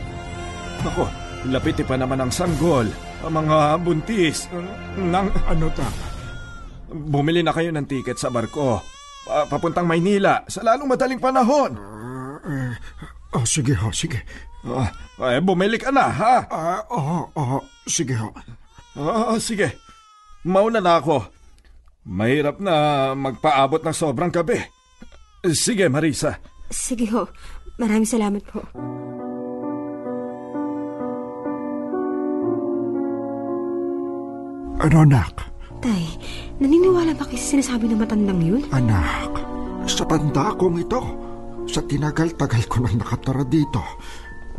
Ako, lapiti pa naman ang sanggol, ang mga buntis, nang... Ano ta? Bumili na kayo ng tiket sa barko. Pa- papuntang Maynila sa lalong madaling panahon. Eh, oh, sige ho, sige. Ah, eh, bumili ka na, ha? Ah, oo, oo, sige ho. Ah, sige. Mauna na ako. Mahirap na magpaabot ng sobrang gabi. Sige, Marisa. Sige ho. Maraming salamat po. Ano anak? Tay, naniniwala ba kayo sa sinasabi ng matandang yun? Anak, sa tanda kong ito, sa tinagal-tagal ko nang nakatara dito,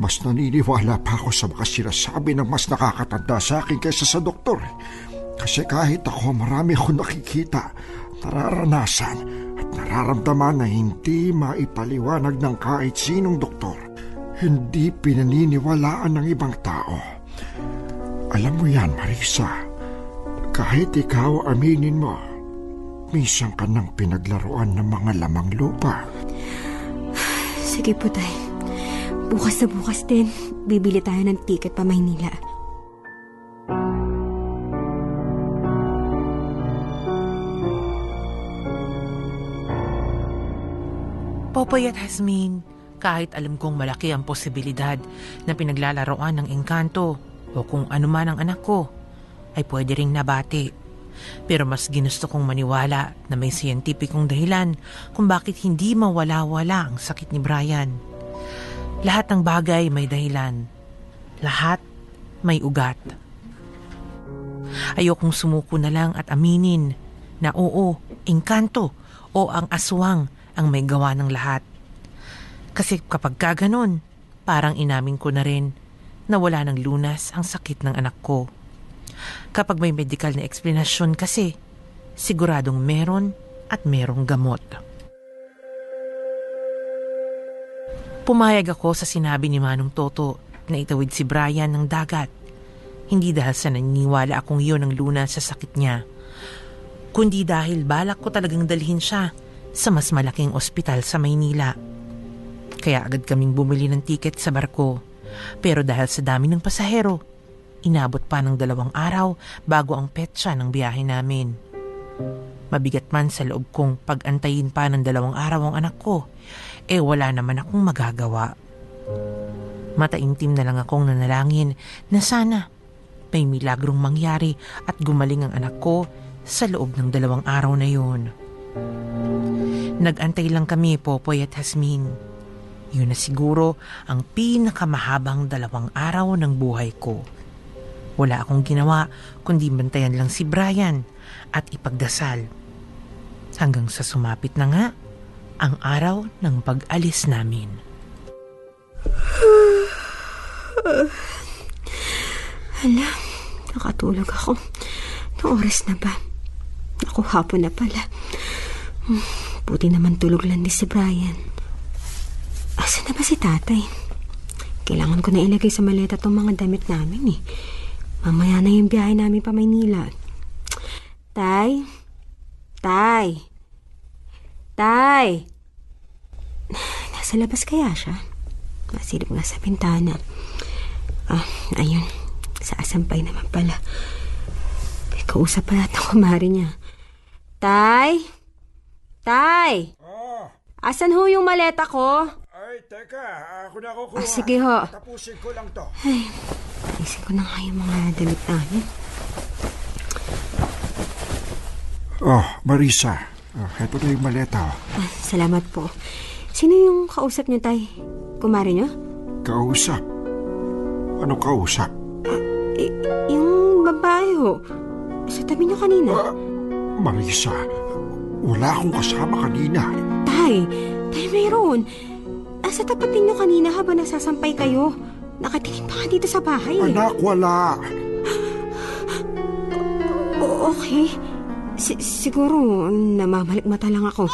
mas naniniwala pa ako sa mga sinasabi ng mas nakakatanda sa akin kaysa sa doktor. Kasi kahit ako marami akong nakikita, nararanasan at nararamdaman na hindi maipaliwanag ng kahit sinong doktor. Hindi pinaniniwalaan ng ibang tao. Alam mo yan, Marisa. Kahit ikaw aminin mo, minsan ka nang pinaglaruan ng mga lamang lupa. Sige po, Tay. Bukas na bukas din, bibili tayo ng ticket pa Maynila. Popoy at Hasmin, kahit alam kong malaki ang posibilidad na pinaglalaroan ng engkanto o kung ano man ang anak ko, ay pwede ring nabati. Pero mas ginusto kong maniwala na may siyentipikong dahilan kung bakit hindi mawala-wala ang sakit ni Brian. Lahat ng bagay may dahilan. Lahat may ugat. Ayokong sumuko na lang at aminin na oo, engkanto o ang aswang ang may gawa ng lahat. Kasi kapag ka ganun, parang inamin ko na rin na wala ng lunas ang sakit ng anak ko. Kapag may medical na eksplanasyon kasi, siguradong meron at merong gamot. Pumayag ako sa sinabi ni Manong Toto na itawid si Brian ng dagat. Hindi dahil sa naniniwala akong iyon ang lunas sa sakit niya, kundi dahil balak ko talagang dalhin siya sa mas malaking ospital sa Maynila. Kaya agad kaming bumili ng tiket sa barko. Pero dahil sa dami ng pasahero, inabot pa ng dalawang araw bago ang petsa ng biyahe namin. Mabigat man sa loob kong pag-antayin pa ng dalawang araw ang anak ko, eh wala naman akong magagawa. Mataimtim na lang akong nanalangin na sana may milagrong mangyari at gumaling ang anak ko sa loob ng dalawang araw na yun. Nagantay lang kami, Popoy at Hasmin. Yun na siguro ang pinakamahabang dalawang araw ng buhay ko. Wala akong ginawa kundi bantayan lang si Brian at ipagdasal. Hanggang sa sumapit na nga ang araw ng pag-alis namin. Hala, nakatulog ako. Anong oras na ba? Ako, hapon na pala. Hmm, Buti naman tulog lang ni si Brian. Asa na ba si tatay? Kailangan ko na ilagay sa maleta tong mga damit namin eh. Mamaya na yung biyahe namin pa Maynila. Tay? Tay? Tay? Nasa labas kaya siya? Masilip nga sa bintana. Ah, ayun. Sa asampay naman pala. May kausap pa natin kumari niya. Tay? Tay? Asan ho yung maleta ko? Ay, teka, ako na kukuha. Ah, sige ho. Tapusin ko lang to. Ay, isip ko na nga yung mga damit namin. Oh, Marisa. Oh, eto na yung maleta. oh. Ah, salamat po. Sino yung kausap niyo, Tay? Kumari niyo? Kausap. Anong kausap? Eh, yung babae ho. Sa tabi niyo kanina. Ah, Marisa, wala akong kasama kanina. Tay, tay mayroon. Ah, sa tapat ninyo kanina habang nagsasampay kayo. Nakatingin pa dito sa bahay. eh. Anak, wala. O- okay. Si- siguro, namamalik mata lang ako.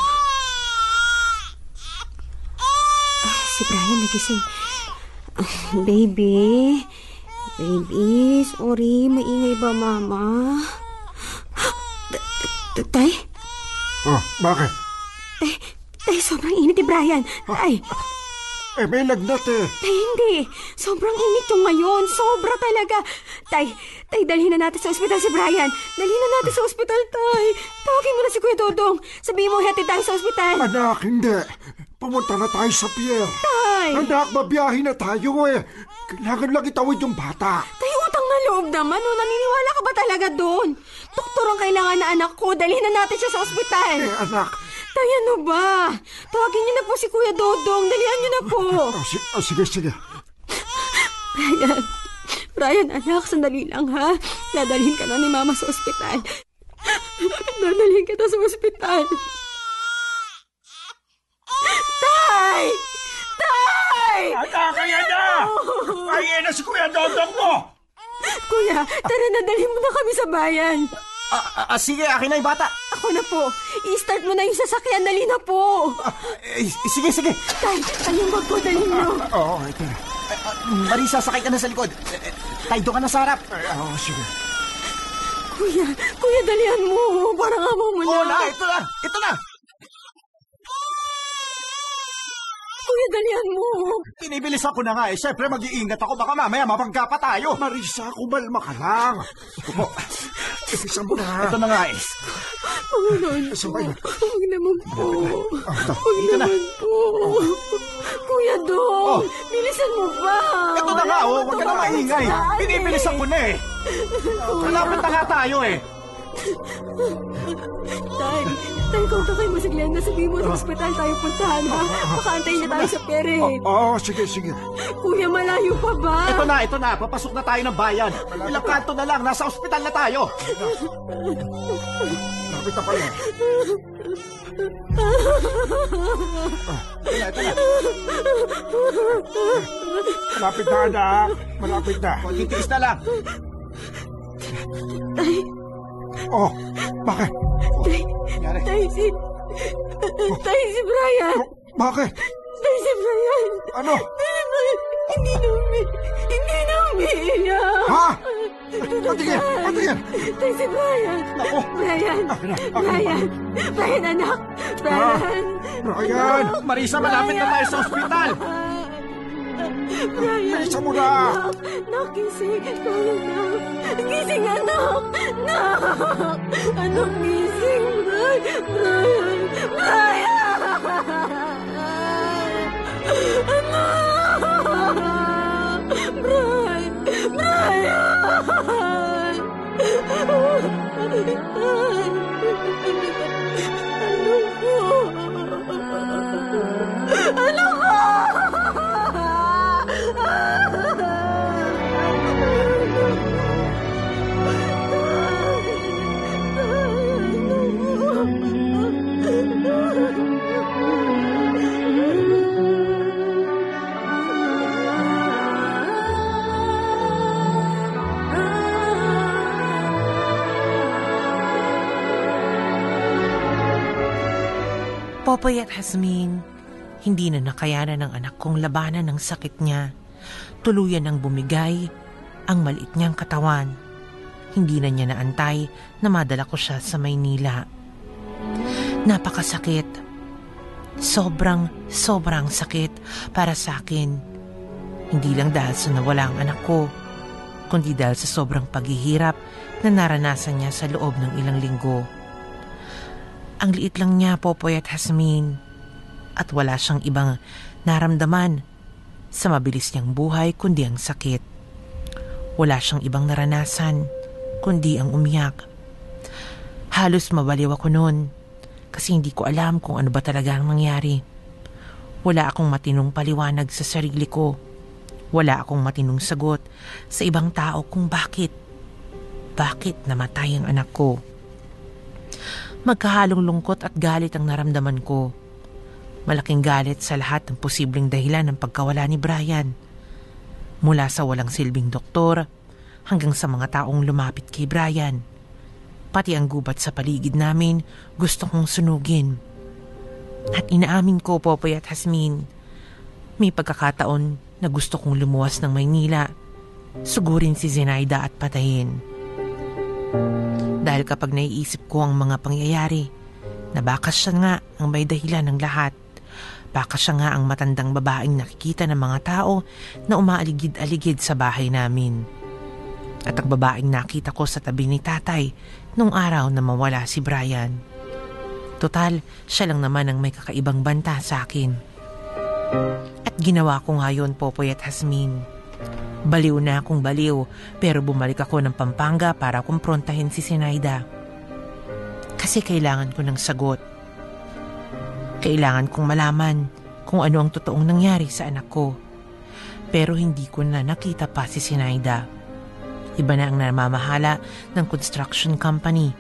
Si Brian nagising. Baby. Baby, sorry. Maingay ba, mama? Tay? Oh, bakit? Tay, sobrang init ni Brian. Tay, Eh, may lagnat eh. tay, hindi. Sobrang init yung ngayon. Sobra talaga. Tay, tay, dalhin na natin sa ospital si Brian. Dalhin na natin sa ospital, tay. Tawagin mo na si Kuya Dodong. Sabihin mo, hatid tayo sa ospital. Anak, hindi. Pumunta na tayo sa pier. Tay! Anak, mabiyahin na tayo eh. Kailangan lang itawid yung bata. Tay, utang na loob naman. O, naniniwala ka ba talaga doon? Doktor ang kailangan na anak ko. Dalhin na natin siya sa ospital. Eh, anak. Tay, ano ba? Tawagin niyo na po si Kuya Dodong. Dalihan niyo na po. Oh, si- oh, sige, sige. Brian, Brian, anak, sandali lang ha. Dadalhin ka na ni Mama sa ospital. Dadalhin kita sa ospital. Tay! Tay! Anak, kaya na! Ayan na si Kuya Dodong mo! Kuya, tara na, dalhin mo na kami sa bayan. Ah, ah, sige, akin na yung bata. Ako na po. I-start mo na yung sasakyan. Dali na po. Eh, sige, sige. Tay, tay, yung bag ko, dalhin mo. Oo, ito na. Marisa, sakay ka na sa likod. Eh, eh, Tay, doon ka na sa harap. Eh, Oo, sige. Kuya, kuya, dalihan mo. Parang amaw mo na. Oo na, ito na, ito na. Kuya, dalihan mo. Pinibilisan ko na nga eh. Siyempre, mag-iingat ako. Baka mamaya mabangga pa tayo. Marisa, kumalma ka lang. Ito po. Isa mo na. Ito na nga eh. Panginoon po. Ba yun? Huwag naman po. Huwag Ito na. naman po. Kuya Dong, bilisan mo ba? Ito na nga, oh. Huwag ka na maingay. Pinibilisan ko na eh. Malapit na nga tayo eh. Tay, tay, kontakin mo si Glenda. Sabihin mo sa ospital tayo puntahan, ha? Pakaantayin niya tayo sa pere. Oo, sige, sige. Kuya, malayo pa ba? Ito na, ito na. Papasok na tayo ng bayan. Ilang kanto na lang. Nasa ospital na tayo. Lapit na pala. Ito na, ito na. Malapit na, anak. Malapit na. Titiis na lang. Oh, bakit? Tay, Nangyari. tay, si... Tay, si Brian. Oh, bakit? Tay, si Brian. Ano? Hindi na umi... Hindi na umiiyak. Ha? Patingin, patingin. Tay, si Brian. Naku. Brian. Akin na, akin na. Brian. Brian, anak. Brian. Brian! Marisa, malapit na tayo sa ospital. Brian. Bilisan mo na. Nak, nakising. Brian, nak. Gising, anak. Nak. Anak, gising. Brian. Brian. Brian. Anak. Brian. Brian. Ano Popoy at Hasmin, hindi na nakayanan ng anak kong labanan ng sakit niya. Tuluyan ang bumigay ang maliit niyang katawan. Hindi na niya naantay na madala ko siya sa Maynila. Napakasakit. Sobrang, sobrang sakit para sa akin. Hindi lang dahil sa nawala ang anak ko, kundi dahil sa sobrang paghihirap na naranasan niya sa loob ng ilang linggo. Ang liit lang niya, Popoy at Hasmin. At wala siyang ibang naramdaman sa mabilis niyang buhay kundi ang sakit. Wala siyang ibang naranasan kundi ang umiyak. Halos mabaliw ako noon kasi hindi ko alam kung ano ba talaga ang nangyari. Wala akong matinong paliwanag sa sarili ko. Wala akong matinong sagot sa ibang tao kung bakit. Bakit namatay ang anak ko? Magkahalong lungkot at galit ang naramdaman ko. Malaking galit sa lahat ng posibleng dahilan ng pagkawala ni Brian. Mula sa walang silbing doktor hanggang sa mga taong lumapit kay Brian. Pati ang gubat sa paligid namin gusto kong sunugin. At inaamin ko, Popoy at Hasmin, may pagkakataon na gusto kong lumuwas ng Maynila, sugurin si Zenaida at patayin. Dahil kapag naiisip ko ang mga pangyayari, na baka siya nga ang may dahilan ng lahat. Baka siya nga ang matandang babaeng nakikita ng mga tao na umaaligid-aligid sa bahay namin. At ang babaeng nakita ko sa tabi ni tatay nung araw na mawala si Brian. Total, siya lang naman ang may kakaibang banta sa akin. At ginawa ko nga yun, Popoy at Hasmin. Baliw na akong baliw, pero bumalik ako ng Pampanga para kumprontahin si Sinaida. Kasi kailangan ko ng sagot. Kailangan kong malaman kung ano ang totoong nangyari sa anak ko. Pero hindi ko na nakita pa si Sinaida. Iba na ang namamahala ng construction company.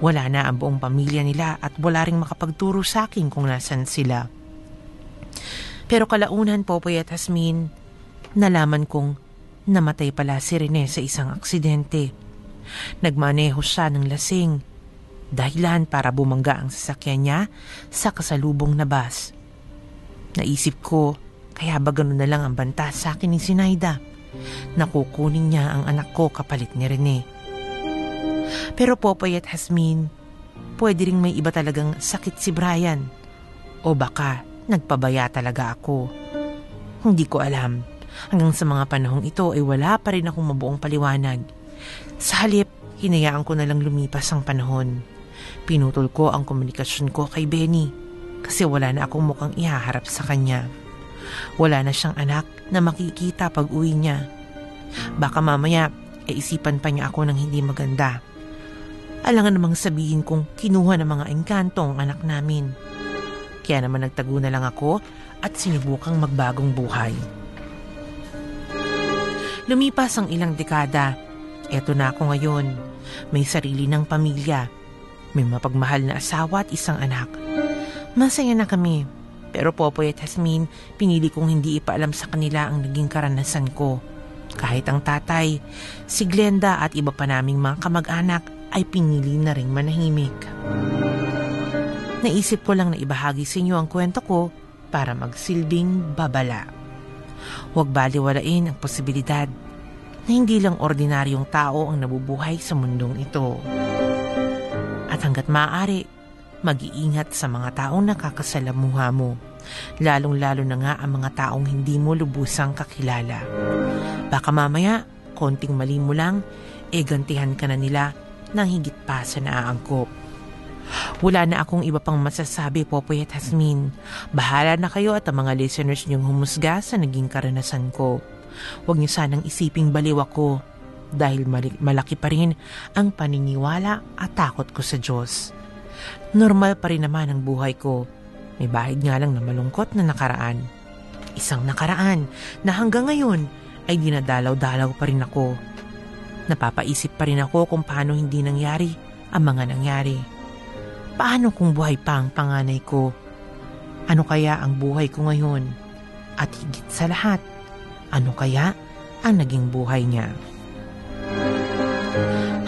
Wala na ang buong pamilya nila at wala ring makapagturo sa akin kung nasan sila. Pero kalaunan, Popoy at Hasmin, nalaman kong namatay pala si Rene sa isang aksidente. Nagmaneho siya ng lasing. Dahilan para bumangga ang sasakyan niya sa kasalubong na bus. Naisip ko, kaya ba ganun na lang ang banta sa akin ni Sinaida? Nakukunin niya ang anak ko kapalit ni Rene. Pero Popoy at Hasmin, pwede ring may iba talagang sakit si Brian. O baka nagpabaya talaga ako. Hindi ko alam. Hanggang sa mga panahong ito ay wala pa rin akong mabuong paliwanag. Sa halip, hinayaan ko na lang lumipas ang panahon. Pinutol ko ang komunikasyon ko kay Benny kasi wala na akong mukhang ihaharap sa kanya. Wala na siyang anak na makikita pag uwi niya. Baka mamaya, isipan pa niya ako ng hindi maganda. Alangan namang sabihin kong kinuha ng mga engkanto ang anak namin. Kaya naman nagtago na lang ako at sinubukang magbagong buhay. Lumipas ang ilang dekada. Eto na ako ngayon. May sarili ng pamilya. May mapagmahal na asawa at isang anak. Masaya na kami. Pero Popoy at Hasmin, pinili kong hindi ipaalam sa kanila ang naging karanasan ko. Kahit ang tatay, si Glenda at iba pa naming mga kamag-anak ay pinili na ring manahimik. Naisip ko lang na ibahagi sa inyo ang kwento ko para magsilbing babala. Huwag baliwalain ang posibilidad na hindi lang ordinaryong tao ang nabubuhay sa mundong ito. At hanggat maaari, mag-iingat sa mga taong nakakasalamuha mo, lalong-lalo na nga ang mga taong hindi mo lubusang kakilala. Baka mamaya, konting mali mo lang, e gantihan ka na nila ng higit pa sa naaangkop. Wala na akong iba pang masasabi, Popoy at Hasmin. Bahala na kayo at ang mga listeners niyong humusga sa naging karanasan ko. Huwag niyo sanang isiping baliw ako dahil malaki pa rin ang paniniwala at takot ko sa Diyos. Normal pa rin naman ang buhay ko. May bahid nga lang na malungkot na nakaraan. Isang nakaraan na hanggang ngayon ay dinadalaw-dalaw pa rin ako. Napapaisip pa rin ako kung paano hindi nangyari ang mga nangyari. Paano kung buhay pa ang panganay ko? Ano kaya ang buhay ko ngayon? At higit sa lahat, ano kaya ang naging buhay niya?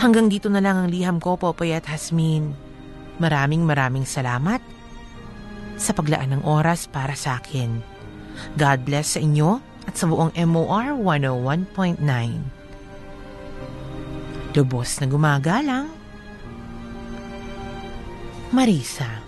Hanggang dito na lang ang liham ko, Popoy at Hasmin. Maraming maraming salamat sa paglaan ng oras para sa akin. God bless sa inyo at sa buong MOR 101.9. Lubos na gumagalang, Marisa.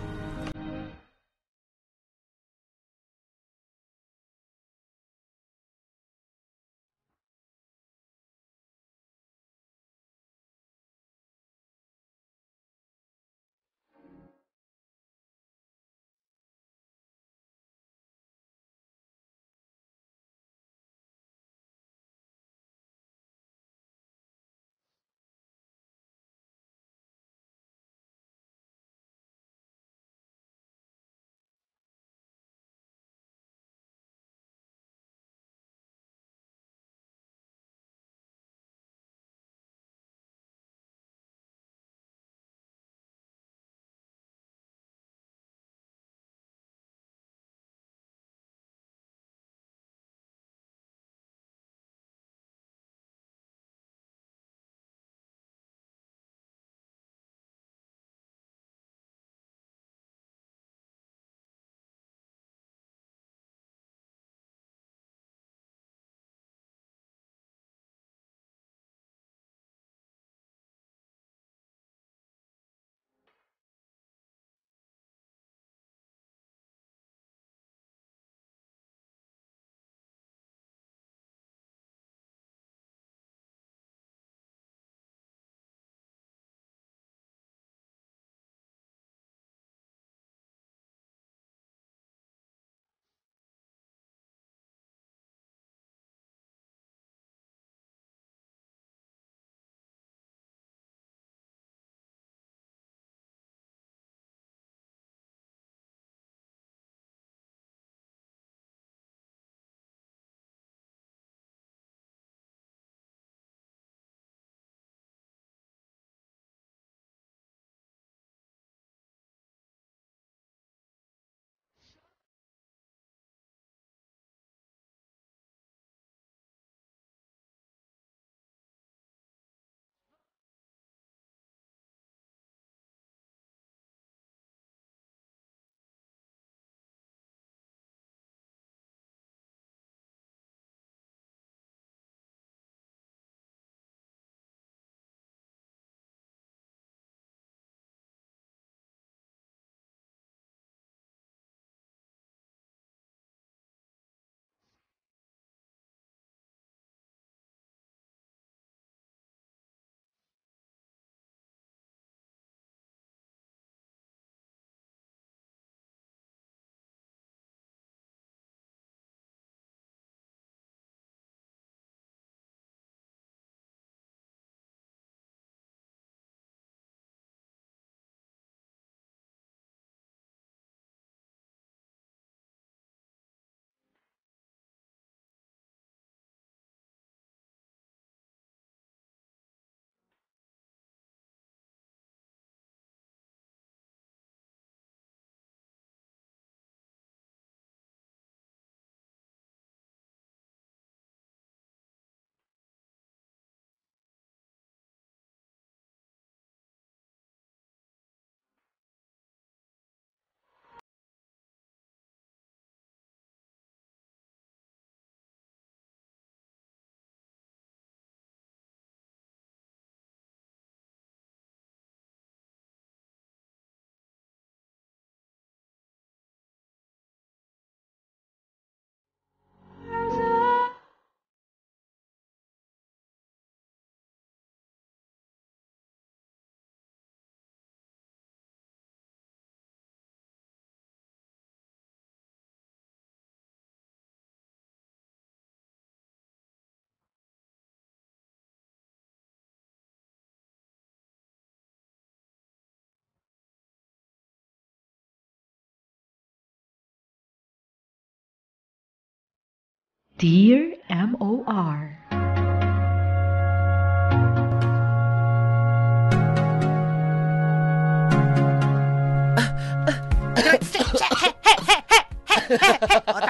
Dear M.O.R.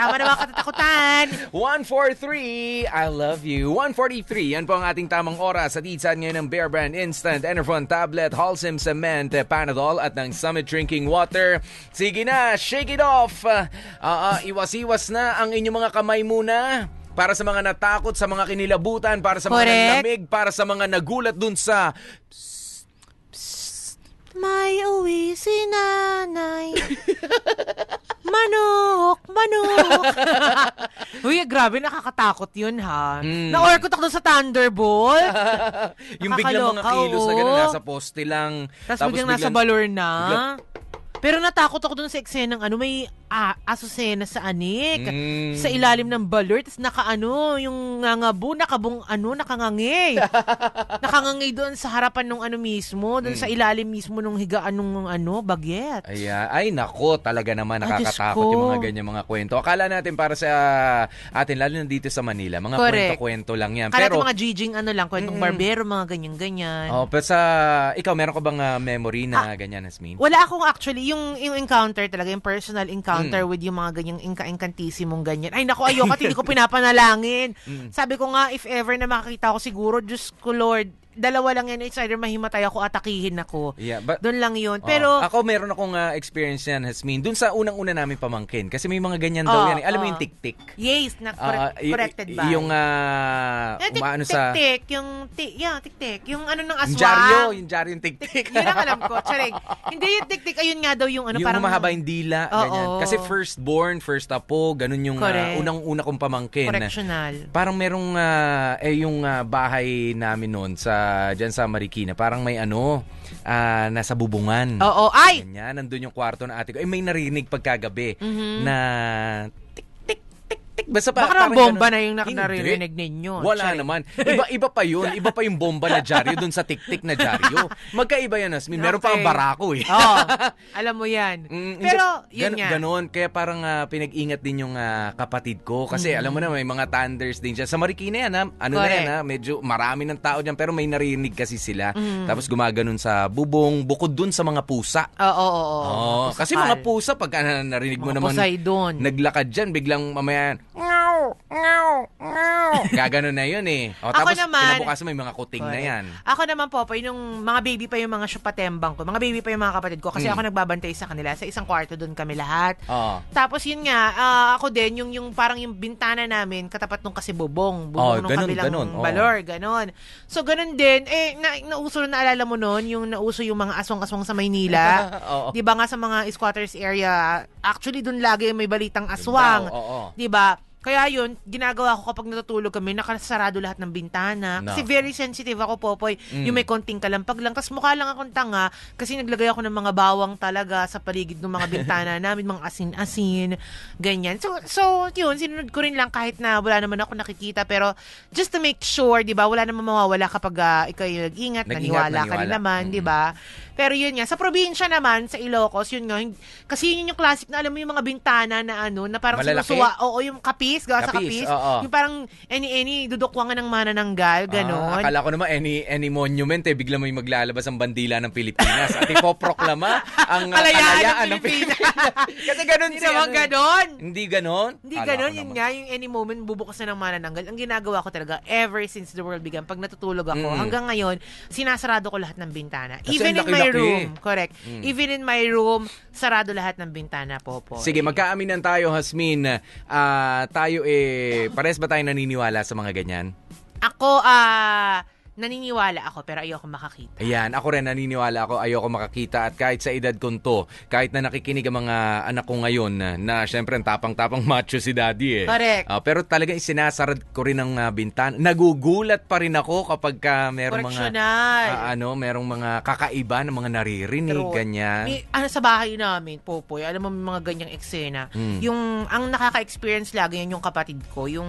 tama na mga katatakutan. 143, I love you. 143, yan po ang ating tamang oras. Sa tisan ngayon ng Bear Brand Instant Enervon Tablet, Holcim Cement, Panadol at ng Summit Drinking Water. Sige na, shake it off. Ah, ah, iwas-iwas na ang inyong mga kamay muna. Para sa mga natakot, sa mga kinilabutan, para sa mga Correct. nanlamig, para sa mga nagulat dun sa May uwi si nanay. manok, manok. Uy, grabe, nakakatakot yun ha. Mm. Na-orkot ako doon sa Thunderbolt. yung biglang mga kilos na gano'n, nasa poste lang. Tapos biglang nasa balor na. Pero natakot ako doon sa eksenang ano, may ah, asusena sa anik. Mm. Sa ilalim ng balor. Tapos nakaano, yung ngangabo, nakabong ano, nakangangay. nakangangay doon sa harapan ng ano mismo, doon Mm. sa ilalim mismo ng higaan ng ano, bagyet. Ayan. Ay, nako, talaga naman Ah, nakakatakot ko. yung mga ganyan mga kwento. Akala natin para sa atin, lalo na dito sa Manila, mga Correct. kwento-kwento lang yan. Kala Pero, mga jijing ano lang, kwentong Mm-mm. barbero, mga ganyan-ganyan. oh, pero sa, ikaw, meron ka bang ah, memory na ganyan, Asmin? Wala akong actually, yung, yung encounter talaga, yung personal encounter Mm. with yung mga ganyang inka-inkantisimong ganyan. Ay, naku, ayoko at hindi ko pinapanalangin. Mm. Sabi ko nga, if ever na makakita ko siguro, Diyos ko Lord, dalawa lang yan, it's either mahimatay ako, atakihin ako. Yeah, but, Doon lang yun. Oh, Pero, ako meron akong ah, experience yan, Hasmin. Doon sa unang-una namin pamangkin. Kasi may mga ganyan daw Oh, yan. eh. Alam mo oh. yung tik-tik? yes, na y- corrected ba? Yung, ah, Eh, tik- umaano sa... tik-tik, yung, ti- yeah, tik-tik, yung ano ng aswang. Yung dyaryo, yung dyaryo yung tik-tik. Yun ang alam ko, charig. Hindi yung tik-tik, ayun nga daw yung ano, yung parang... mahaba yung dila, Oo. ganyan. Kasi firstborn, first apo, ganun yung Correct. unang-una kong pamangkin. Correctional. Parang merong ah, eh yung ah, bahay namin noon sa diyan sa Marikina, parang may ano ah, nasa bubungan. Oo, ay! Ganyan, nandun yung kwarto ng ate ko. Eh may narinig pagkagabi Mhm. na tik basta pa, Baka naman parang bomba ganun. na yung nak- naririnig ninyo. Wala Charing. naman. Iba iba pa yun. Iba pa yung bomba na dyaryo dun sa tik-tik na dyaryo. Magkaiba yan, Asmin. Meron pa ang Okay. barako eh. Oo, alam mo yan. Mm, Pero, yun gan- nga. Ganon. Kaya parang ah, pinag-ingat din yung ah, kapatid ko. Kasi Mhm. alam mo na, may mga thunders din siya. Sa Marikina yan, ha? ano na Correct. yan, ha? medyo marami ng tao dyan. Pero may narinig kasi sila. Mhm. Tapos gumaganon sa bubong, bukod dun sa mga pusa. Oo, oo, oo. Oo, kasi Pusakal. mga pusa, pag ah, narinig mo Mga naman, Poseidon. naglakad dyan, biglang mamaya, Gaganon na yun eh. O, Ako tapos naman- kinabukasan may mga kuting na Correct. yan. Ako naman po, pa, yung mga baby pa yung mga syupatembang ko. Mga baby pa yung mga kapatid ko. Kasi Mm. ako nagbabantay sa kanila. Sa isang kwarto doon kami lahat. Oo. Tapos yun nga, ah, ako din, yung, yung parang yung bintana namin, katapat nung kasi bubong. Bubong Oh, nung ganun, kabilang ganun, oo. balor, ganon. So, ganun din. Eh, na, nauso na naalala mo noon, yung nauso yung mga aswang-aswang sa Maynila. Oo. Di ba nga sa mga squatters area, actually doon lagi may balitang aswang. Daw, oo. Di ba? Kaya yun, ginagawa ko kapag natutulog kami, nakasarado lahat ng bintana. No. Kasi very sensitive ako, Popoy. Mm. Yung may konting kalampag lang. Tapos mukha lang akong tanga kasi naglagay ako ng mga bawang talaga sa paligid ng mga bintana namin, mga asin-asin, ganyan. So, so yun, sinunod ko rin lang kahit na wala naman ako nakikita. Pero just to make sure, di ba, wala naman mawawala kapag uh, ikaw yung nag-ingat, Nag-ingat, naniwala, ka rin naniwala. naman, di ba? Pero yun nga, sa probinsya naman, sa Ilocos, yun nga, kasi yun yung classic na alam mo yung mga bintana na ano, na parang Malalaki? sinusuwa, oo, yung kapis, gawa sa Kapis, oo. Yung parang any-any, dudukwangan ng manananggal, ganon. Ah, akala ko naman any any monument eh bigla may maglalabas ang bandila ng Pilipinas at ipoproklama ang ah, Kalayaan ng kalayaan ng Pilipinas. Kasi ganun Hindi si naman ano, ganon. Hindi ganon? Hindi ganon, yun naman. nga, yung any moment bubukas na ng manananggal. Ang ginagawa ko talaga, ever since the world began, pag natutulog ako, Mm. hanggang ngayon, sinasarado ko lahat ng bintana. Kasi Even in my room, correct. Mm. Even in my room, sarado lahat ng bintana po po. Sige, magkaaminan tayo, Hasmin. Ah, tayo eh, pares ba tayo naniniwala sa mga ganyan? Ako, ah, naniniwala ako pero ayoko makakita. Ayan, ako rin naniniwala ako, ayoko makakita at kahit sa edad ko to, kahit na nakikinig ang mga anak ko ngayon na, na syempre ang tapang-tapang macho si daddy eh. Correct. Ah, pero talagang isinasarad ko rin ang uh, bintan. Nagugulat pa rin ako kapag ka merong mga ah, ano, merong mga kakaiba ng mga naririnig True. ganyan. May, ano sa bahay namin, Popoy, alam mo may mga ganyang eksena. Mm. Yung, ang nakaka-experience lagi yan yung kapatid ko. Yung,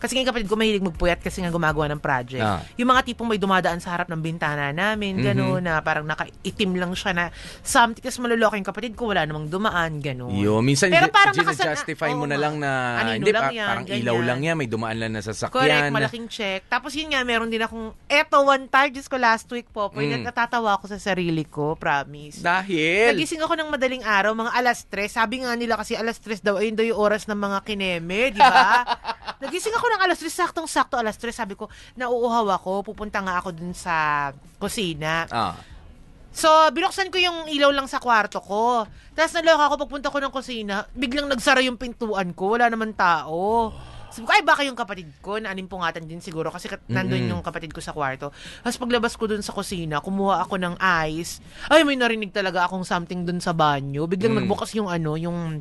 kasi nga yung kapatid ko mahilig magpuyat kasi nga gumagawa ng project. Ah. Yung mga tipong tipong may dumadaan sa harap ng bintana namin, Mhm. gano'n, na parang nakaitim lang siya na something, tapos maluloko yung kapatid ko, wala namang dumaan, gano'n. Yo, minsan Pero parang justify mo nakasana- na lang na hindi lang pa, yan, parang ganyan. ilaw lang yan, may dumaan lang na Correct, sasakyan. malaking check. Tapos yun nga, meron din akong, eto one time, Diyos ko last week po, po Mm. natatawa ako sa sarili ko, promise. Dahil Nagising ako ng madaling araw, mga alas 3. Sabi nga nila kasi alas 3 daw, ayun daw yung oras ng mga kineme, di ba? Nagising ako ng alas 3, saktong-sakto alas 3. Sabi ko, nauuhaw ako, pupunta nga ako dun sa kusina. ah, So, binuksan ko yung ilaw lang sa kwarto ko. Tapos naloka ako, pagpunta ko ng kusina, biglang nagsara yung pintuan ko, wala naman tao. Sabi ko, ay baka yung kapatid ko, na animpungatan din siguro kasi kat- nandun yung kapatid ko sa kwarto. Tapos paglabas ko dun sa kusina, kumuha ako ng ice. Ay, may narinig talaga akong something dun sa banyo. Biglang Mm. nagbukas yung ano, yung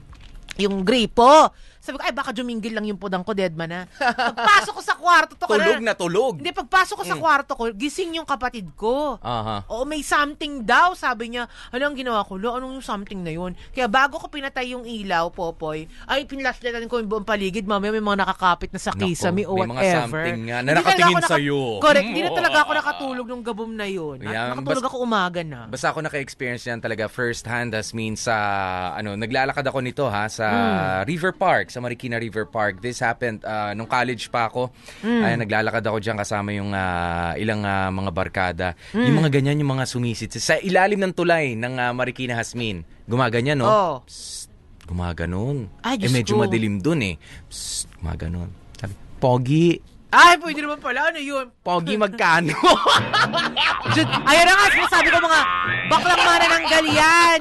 yung gripo. Sabi ko, ay baka jumingil lang yung pudang ko, deadman na. Pagpasok ko sa kwarto, to tulog na tulog. Hindi, pagpasok ko sa Mm. kwarto ko, gising yung kapatid ko. Aha. Oo, may something daw, sabi niya. Ano ang ginawa ko? Lo, anong yung something na yun? Kaya bago ko pinatay yung ilaw, Popoy, ay pinlashlightan ko yung buong paligid. Mamaya may mga nakakapit na sa kisame o may whatever. mga something nga na nakatingin naka- sa'yo. Correct, hindi na talaga ako nakatulog nung gabom na yun. Ayan, nakatulog bas- ako umaga na. Basta ako naka-experience yan talaga first hand as means sa ano naglalakad ako nito ha sa Mm. River Park sa Marikina River Park this happened uh, nung college pa ako Mm. ay naglalakad ako diyan kasama yung ah, ilang ah, mga barkada Mm. yung mga ganyan yung mga sumisit sa ilalim ng tulay ng ah, Marikina Hasmin gumaganyan no Oh. Psst, gumaganon Ay, eh medyo ko. madilim dun eh Psst, gumaganon sabi Pogi Ay, pwede naman pala. Ano yun? Pogi magkano ayan na nga, sinasabi ko mga baklang manananggal yan.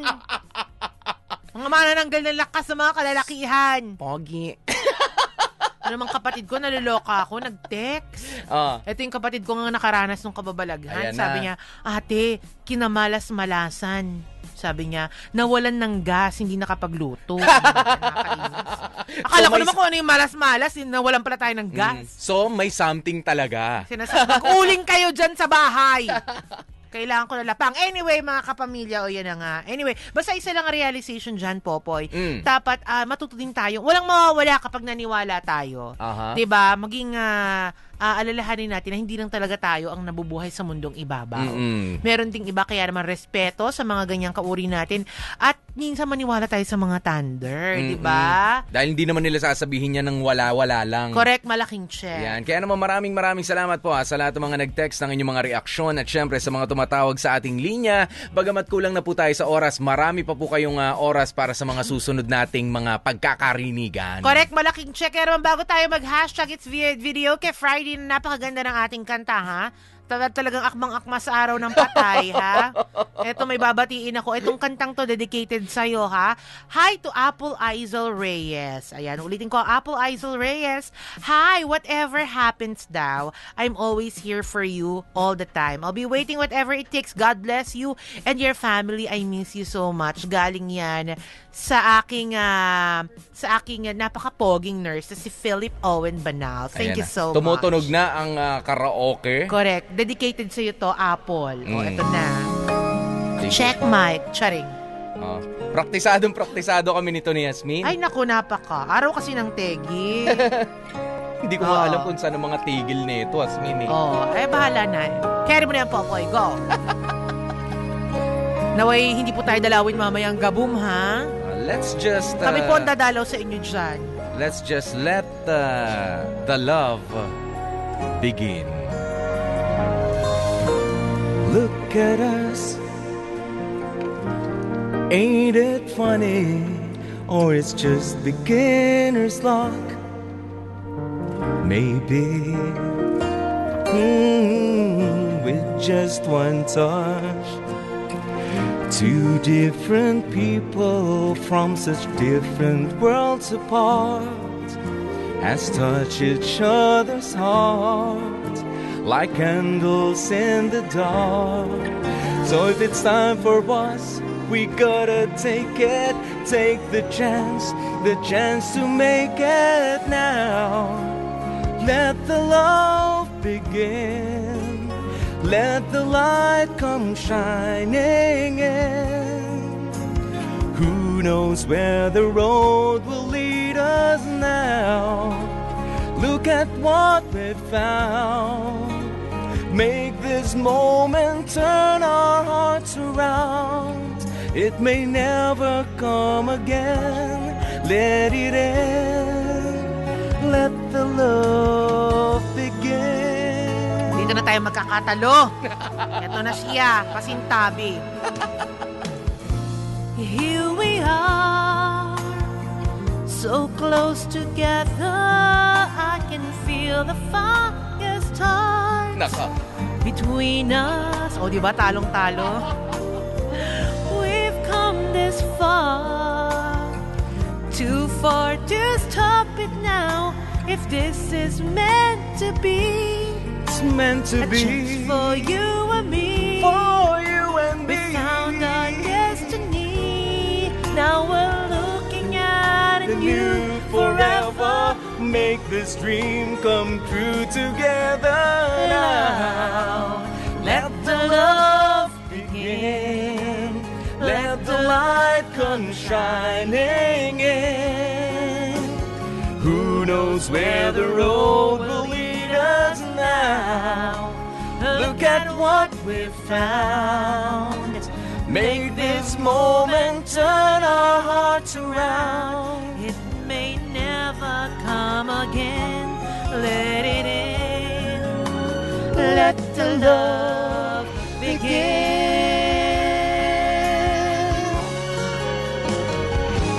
Mga manananggal ng lakas ng mga kalalakihan. Pogi Ano namang kapatid ko, naluloka ako, nag-text. ah Ito yung kapatid ko nga nakaranas ng Ayan kababalaghan. na. Sabi niya, ate, kinamalas-malasan. Sabi niya, nawalan ng gas, hindi nakapagluto. Akala So, ko naman kung ano yung malas-malas, yung nawalan pala tayo ng gas. Mm. so may something talaga Sinasabi, mag-uling kayo dyan sa bahay. Kailangan ko na lapang. Anyway, mga kapamilya, o yan na nga. Anyway, basta isa lang ang realization dyan, Popoy. Mm. Dapat ah, matuto din tayo. Walang mawawala kapag naniwala tayo. 'Di ba? Maging ah, ah, alalahanin natin na hindi lang talaga tayo ang nabubuhay sa mundong ibabaw. Mm-mm. Meron ding iba kaya naman respeto sa mga ganyang kauri natin at minsan maniwala tayo sa mga thunder, 'di ba? Dahil hindi naman nila sasabihin niya ng wala-wala lang. Correct, malaking check. Yan. Kaya naman maraming maraming salamat po ha, sa lahat ng mga nag-text ng inyong mga reaksyon at syempre sa mga tumatawag sa ating linya. Bagamat kulang na po tayo sa oras, marami pa po kayong ah, oras para sa mga susunod nating mga pagkakarinigan. Correct, malaking check. Kaya naman bago tayo mag-hashtag it's vi- video kay Friday na napakaganda ng ating kanta, ha? Tal- Talagang akmang-akma sa araw ng patay, ha? Ito, may babatiin ako. Itong kantang to dedicated sa'yo, ha? Hi to Apple Isol Reyes. Ayan, ulitin ko, Apple Isol Reyes. Hi, whatever happens daw, I'm always here for you all the time. I'll be waiting whatever it takes. God bless you and your family. I miss you so much. Galing yan sa aking ah, sa aking ah, napaka-poging nurse si Philip Owen Banal. Thank Ayan you na. so Tumutunog much. na ang ah, karaoke. Correct. Dedicated sa iyo to, Apple. O, Mm. eto na. Sige. Check mic. Charing. Oh. Praktisadong praktisado kami nito ni Yasmin. Ay, naku, napaka. Araw kasi ng tegi. Hindi ko nga alam kung saan ang mga tigil nito, Yasmin. Eh. oh, ay, bahala na. Carry mo na yan, Popoy. Go. Naway, hindi po tayo dalawin mamaya ang gabum, ha? Uh, let's just uh, Kami po ang dadalaw sa inyo dyan. let's just let uh, the love begin. Look at us. Ain't it funny? Or it's just beginner's luck? Maybe. Mm, with just one touch. Two different people from such different worlds apart has touched each other's hearts like candles in the dark. So if it's time for us, we gotta take it, take the chance, the chance to make it now. Let the love begin. Let the light come shining in. Who knows where the road will lead us now? Look at what we've found. Make this moment turn our hearts around. It may never come again. Let it end. Let the love begin. Dito na tayo magkakatalo. Ito na siya, pasintabi. Here we are, so close together. I can feel the fire start Naka. between us. O, di ba? Talong-talo. We've come this far, too far to stop it now. If this is meant to be, It's meant to a be chance for you and me. Make this dream come true together now. Let the love begin. Let the light come shining in. Who knows where the road will lead us now? Look at what we've found. Make this moment turn our hearts around. Let it in. Let the love begin.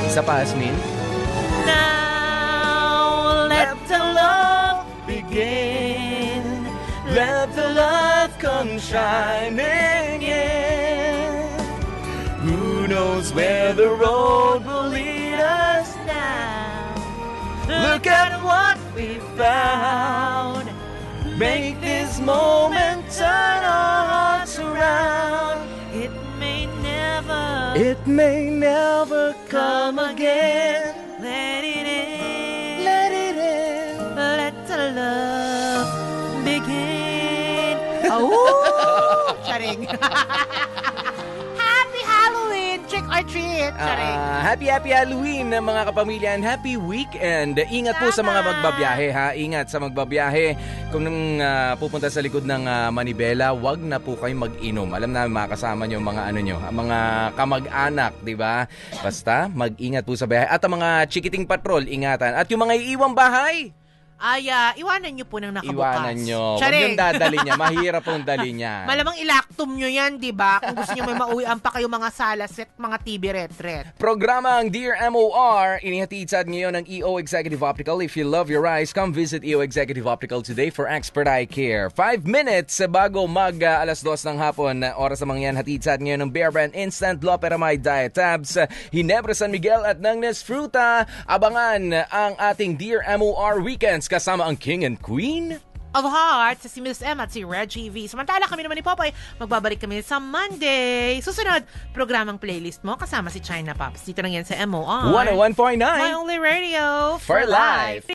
Isa pa, Asmin. Now let the love begin. Let the light come shining in. Who knows where the road will lead us now? Look at what we found. Make this moment turn our hearts around. It may never It may never come again. let it in. Let it in. Let the love begin. Oh, charing. Or treat! Ah, happy happy Halloween mga kapamilya and happy weekend. Ingat po sa mga magbabiyahe ha. Ingat sa magbabiyahe. Kung nang ah, pupunta sa likod ng ah, Manibela, wag na po kayong mag-inom. Alam na makakasama nyo mga ano nyo, mga kamag-anak, di ba? Basta mag-ingat po sa biyahe. At ang mga chikiting patrol, ingatan. At yung mga iiwang bahay, Ay, ah, iwanan niyo po ng nakabukas. iwanan nyo. Huwag yung dadali niya. Mahirap pong dali niya. Malamang ilaktum nyo yan, di ba? Kung gusto nyo may mauwian pa kayo mga salas at mga TV retret. Programa ang Dear MOR, inihatid sa ngayon ng EO Executive Optical. If you love your eyes, come visit EO Executive Optical today for expert eye care. Five minutes bago mag uh, alas dos ng hapon, uh, oras namang yan, hatid sa ngayon ng Bear Brand Instant Loperamide Diet Tabs, uh, Hinebra San Miguel at Nangnes Fruta. Abangan ang ating Dear MOR Weekends kasama ang King and Queen. of Hearts, si Miss M at si Reggie V. Samantala kami naman ni Popoy, magbabalik kami sa Monday. Susunod, programang playlist mo kasama si China Pops. Dito lang yan sa MOR. 101.9 My only radio for life.